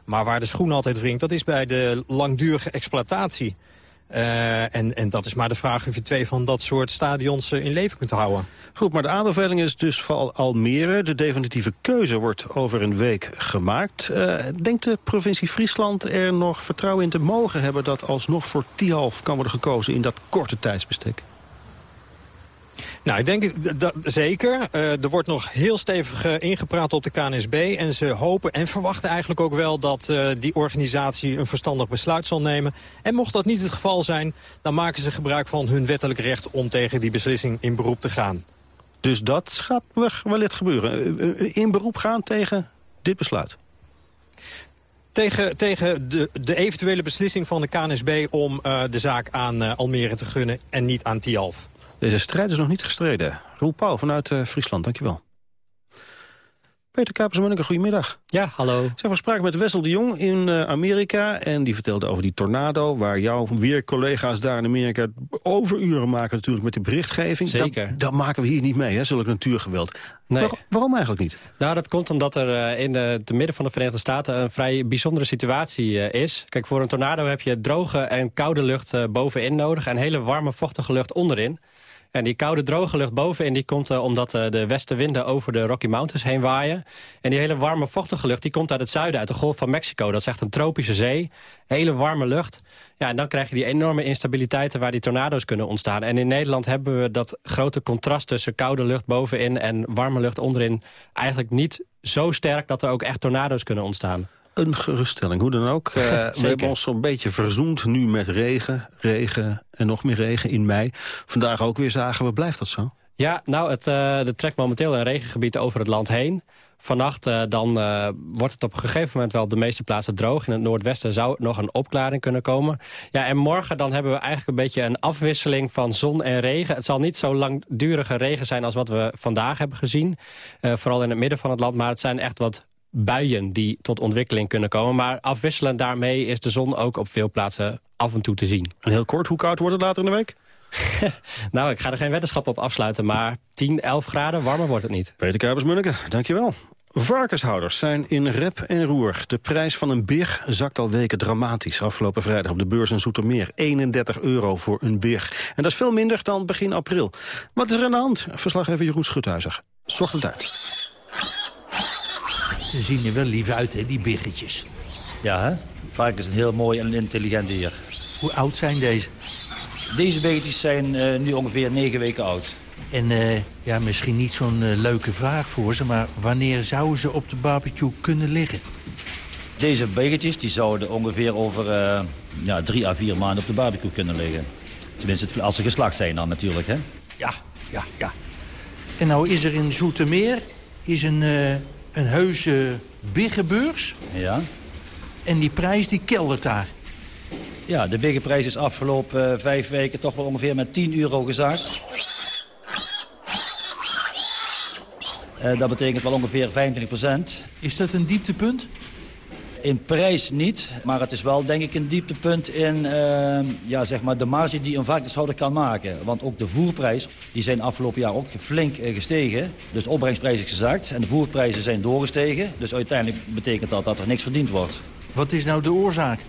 maar waar de schoen altijd wringt, dat is bij de langdurige exploitatie. Uh, en, en dat is maar de vraag of je twee van dat soort stadions uh, in leven kunt houden. Goed, maar de aanbeveling is dus voor Almere. De definitieve keuze wordt over een week gemaakt. Uh, denkt de provincie Friesland er nog vertrouwen in te mogen hebben... dat alsnog voor Tialf kan worden gekozen in dat korte tijdsbestek? Nou, ik denk dat, zeker. Uh, er wordt nog heel stevig uh, ingepraat op de KNSB. En ze hopen en verwachten eigenlijk ook wel dat uh, die organisatie een verstandig besluit zal nemen. En mocht dat niet het geval zijn, dan maken ze gebruik van hun wettelijk recht om tegen die beslissing in beroep te gaan. Dus dat gaat wellicht gebeuren. In beroep gaan tegen dit besluit? Tegen, tegen de, de eventuele beslissing van de KNSB om de zaak aan Almere te gunnen en niet aan Tialf. Deze strijd is nog niet gestreden. Roel Pauw vanuit uh, Friesland, dankjewel. Peter Kapers-Munneke, goedemiddag. Ja, hallo. Zijn we spraken met Wessel de Jong in uh, Amerika... en die vertelde over die tornado... waar jouw weer collega's daar in Amerika overuren maken natuurlijk met de berichtgeving. Zeker. Dat, dat maken we hier niet mee, hè, zulk natuurgeweld. Nee. Waar, waarom eigenlijk niet? Nou, dat komt omdat er uh, in de, de, midden van de Verenigde Staten... een vrij bijzondere situatie uh, is. Kijk, voor een tornado heb je droge en koude lucht bovenin nodig... en hele warme, vochtige lucht onderin... En die koude, droge lucht bovenin die komt uh, omdat uh, de westenwinden over de Rocky Mountains heen waaien. En die hele warme, vochtige lucht die komt uit het zuiden, uit de Golf van Mexico. Dat is echt een tropische zee. Hele warme lucht. Ja, en dan krijg je die enorme instabiliteiten waar die tornado's kunnen ontstaan. En in Nederland hebben we dat grote contrast tussen koude lucht bovenin en warme lucht onderin eigenlijk niet zo sterk dat er ook echt tornado's kunnen ontstaan een geruststelling. Hoe dan ook. Uh, <laughs> we hebben ons een beetje verzoend nu met regen, regen en nog meer regen in mei. Vandaag ook weer zagen we, blijft dat zo? Ja, nou, het uh, er trekt momenteel een regengebied over het land heen. Vannacht uh, dan uh, wordt het op een gegeven moment wel op de meeste plaatsen droog. In het noordwesten zou nog een opklaring kunnen komen. Ja, en morgen dan hebben we eigenlijk een beetje een afwisseling van zon en regen. Het zal niet zo langdurige regen zijn als wat we vandaag hebben gezien. Vooral in het midden van het land. Maar het zijn echt wat buien die tot ontwikkeling kunnen komen. Maar afwisselend daarmee is de zon ook op veel plaatsen af en toe te zien. En heel kort, hoe koud wordt het later in de week? <laughs> nou, ik ga er geen weddenschap op afsluiten, maar 10, 11 graden, warmer wordt het niet. Peter Kuipers-Munneke, dankjewel. Varkenshouders zijn in rep en roer. De prijs van een big zakt al weken dramatisch. Afgelopen vrijdag op de beurs in Zoetermeer. 31 euro voor een big. En dat is veel minder dan begin april. Wat is er aan de hand? Verslaggever Jeroen Schuthuizer. Zorg het uit. Ze zien er wel lief uit, hè, die biggetjes. Ja, hè? Varkens is een heel mooi en intelligent dier. Hoe oud zijn deze? Deze biggetjes zijn uh, nu ongeveer 9 weken oud. En uh, ja, misschien niet zo'n uh, leuke vraag voor ze... maar wanneer zouden ze op de barbecue kunnen liggen? Deze biggetjes die zouden ongeveer over ja, drie à vier maanden op de barbecue kunnen liggen. Tenminste, als ze geslacht zijn dan natuurlijk, hè? Ja, ja, ja. En nou is er in Zoetermeer is een, een heuse biggenbeurs. Ja. En die prijs die keldert daar. Ja, de biggenprijs is afgelopen vijf weken toch wel ongeveer met 10 euro gezakt. Uh, dat betekent wel ongeveer 25% Is dat een dieptepunt? In prijs niet, maar het is wel denk ik een dieptepunt in uh, ja, zeg maar de marge die een varkenshouder kan maken. Want ook de voerprijs die zijn afgelopen jaar ook flink uh, gestegen. Dus de opbrengsprijs is gezakt en de voerprijzen zijn doorgestegen. Dus uiteindelijk betekent dat dat er niks verdiend wordt. Wat is nou de oorzaak?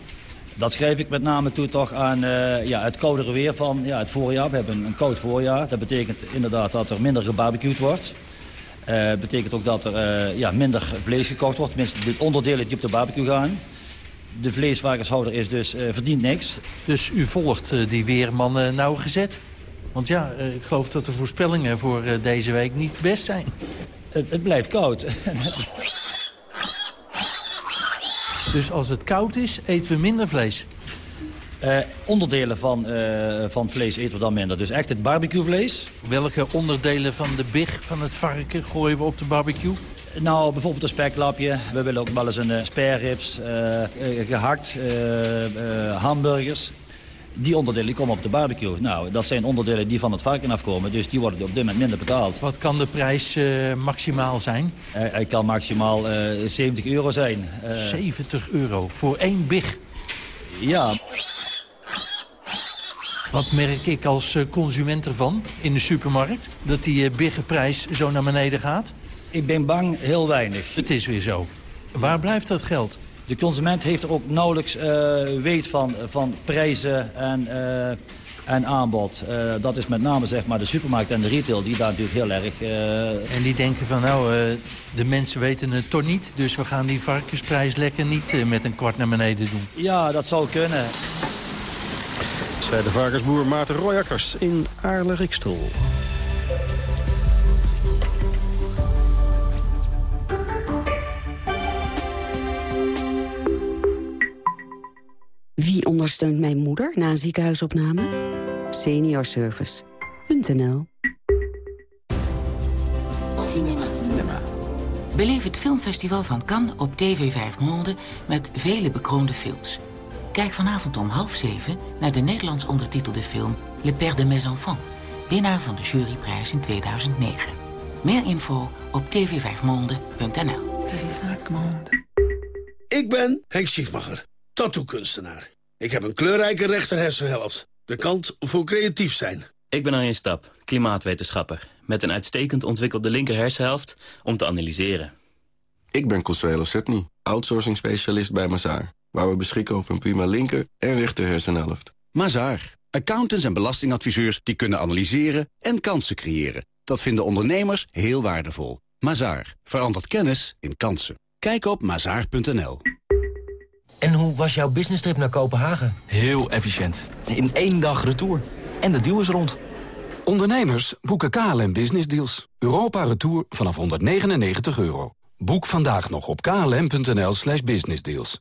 Dat schrijf ik met name toe toch aan uh, ja, het koudere weer van ja, het voorjaar. We hebben een koud voorjaar. Dat betekent inderdaad dat er minder gebarbecued wordt. Uh, betekent ook dat er uh, ja, minder vlees gekocht wordt. Tenminste, de onderdelen die op de barbecue gaan. De vleesvarkenshouder is dus uh, verdient niks. Dus u volgt die weerman nauwgezet? Want ja, ik geloof dat de voorspellingen voor deze week niet best zijn. Het, het blijft koud. dus als het koud is, eten we minder vlees? Uh, onderdelen van, uh, van vlees eten we dan minder. Dus echt het barbecuevlees. Welke onderdelen van de big van het varken gooien we op de barbecue? Nou, bijvoorbeeld een speklapje. We willen ook wel eens een uh, gehakt, hamburgers. Die onderdelen die komen op de barbecue. Nou, dat zijn onderdelen die van het varken afkomen. Dus die worden op dit moment minder betaald. Wat kan de prijs maximaal zijn? hij kan maximaal 70 euro zijn. 70 euro voor één big? Ja. Wat merk ik als consument ervan in de supermarkt? Dat die biggenprijs zo naar beneden gaat? Ik ben bang heel weinig. Het is weer zo. Waar blijft dat geld? De consument heeft er ook nauwelijks uh, weet van, van prijzen en, uh, en aanbod. Uh, dat is met name zeg maar, de supermarkt en de retail die daar natuurlijk heel erg... En die denken van nou, de mensen weten het toch niet... dus we gaan die varkensprijs lekker niet met een kwart naar beneden doen. Ja, dat zou kunnen zei de varkensboer Maarten Royakkers in Aarle-Rikstel. Wie ondersteunt mijn moeder na een ziekenhuisopname? Seniorservice.nl Cinema. Cinema. Beleef het filmfestival van Cannes op TV 5 Monde met vele bekroonde films. Kijk vanavond om half zeven naar de Nederlands ondertitelde film Le Père de Mes Enfants, winnaar van de juryprijs in 2009. Meer info op tv5monde.nl. Ik ben Henk Schiefmacher, tattoo-kunstenaar. Ik heb een kleurrijke rechterhersenhelft. De kant voor creatief zijn. Ik ben Arjen Stap, klimaatwetenschapper. Met een uitstekend ontwikkelde linkerhersenhelft om te analyseren. Ik ben Consuelo Setny, outsourcing specialist bij Mazaar waar we beschikken over een prima linker- en rechter hersenhelft. Mazaar. Accountants en belastingadviseurs die kunnen analyseren en kansen creëren. Dat vinden ondernemers heel waardevol. Mazaar. Verandert kennis in kansen. Kijk op mazaar.nl. En hoe was jouw business trip naar Kopenhagen? Heel efficiënt. In één dag retour. En de deal is rond. Ondernemers boeken KLM Business Deals. Europa Retour vanaf 199 euro. Boek vandaag nog op klm.nl slash businessdeals.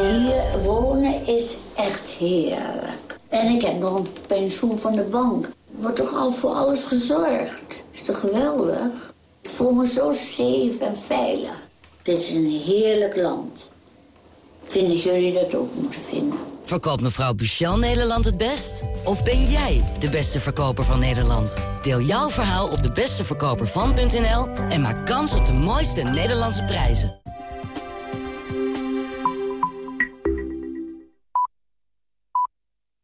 Hier wonen is echt heerlijk. En ik heb nog een pensioen van de bank. Wordt toch al voor alles gezorgd? Is toch geweldig? Ik voel me zo safe en veilig. Dit is een heerlijk land. Vinden jullie dat ook moeten vinden? Verkoopt mevrouw Buchel Nederland het best? Of ben jij de beste verkoper van Nederland? Deel jouw verhaal op de besteverkopervan.nl en maak kans op de mooiste Nederlandse prijzen.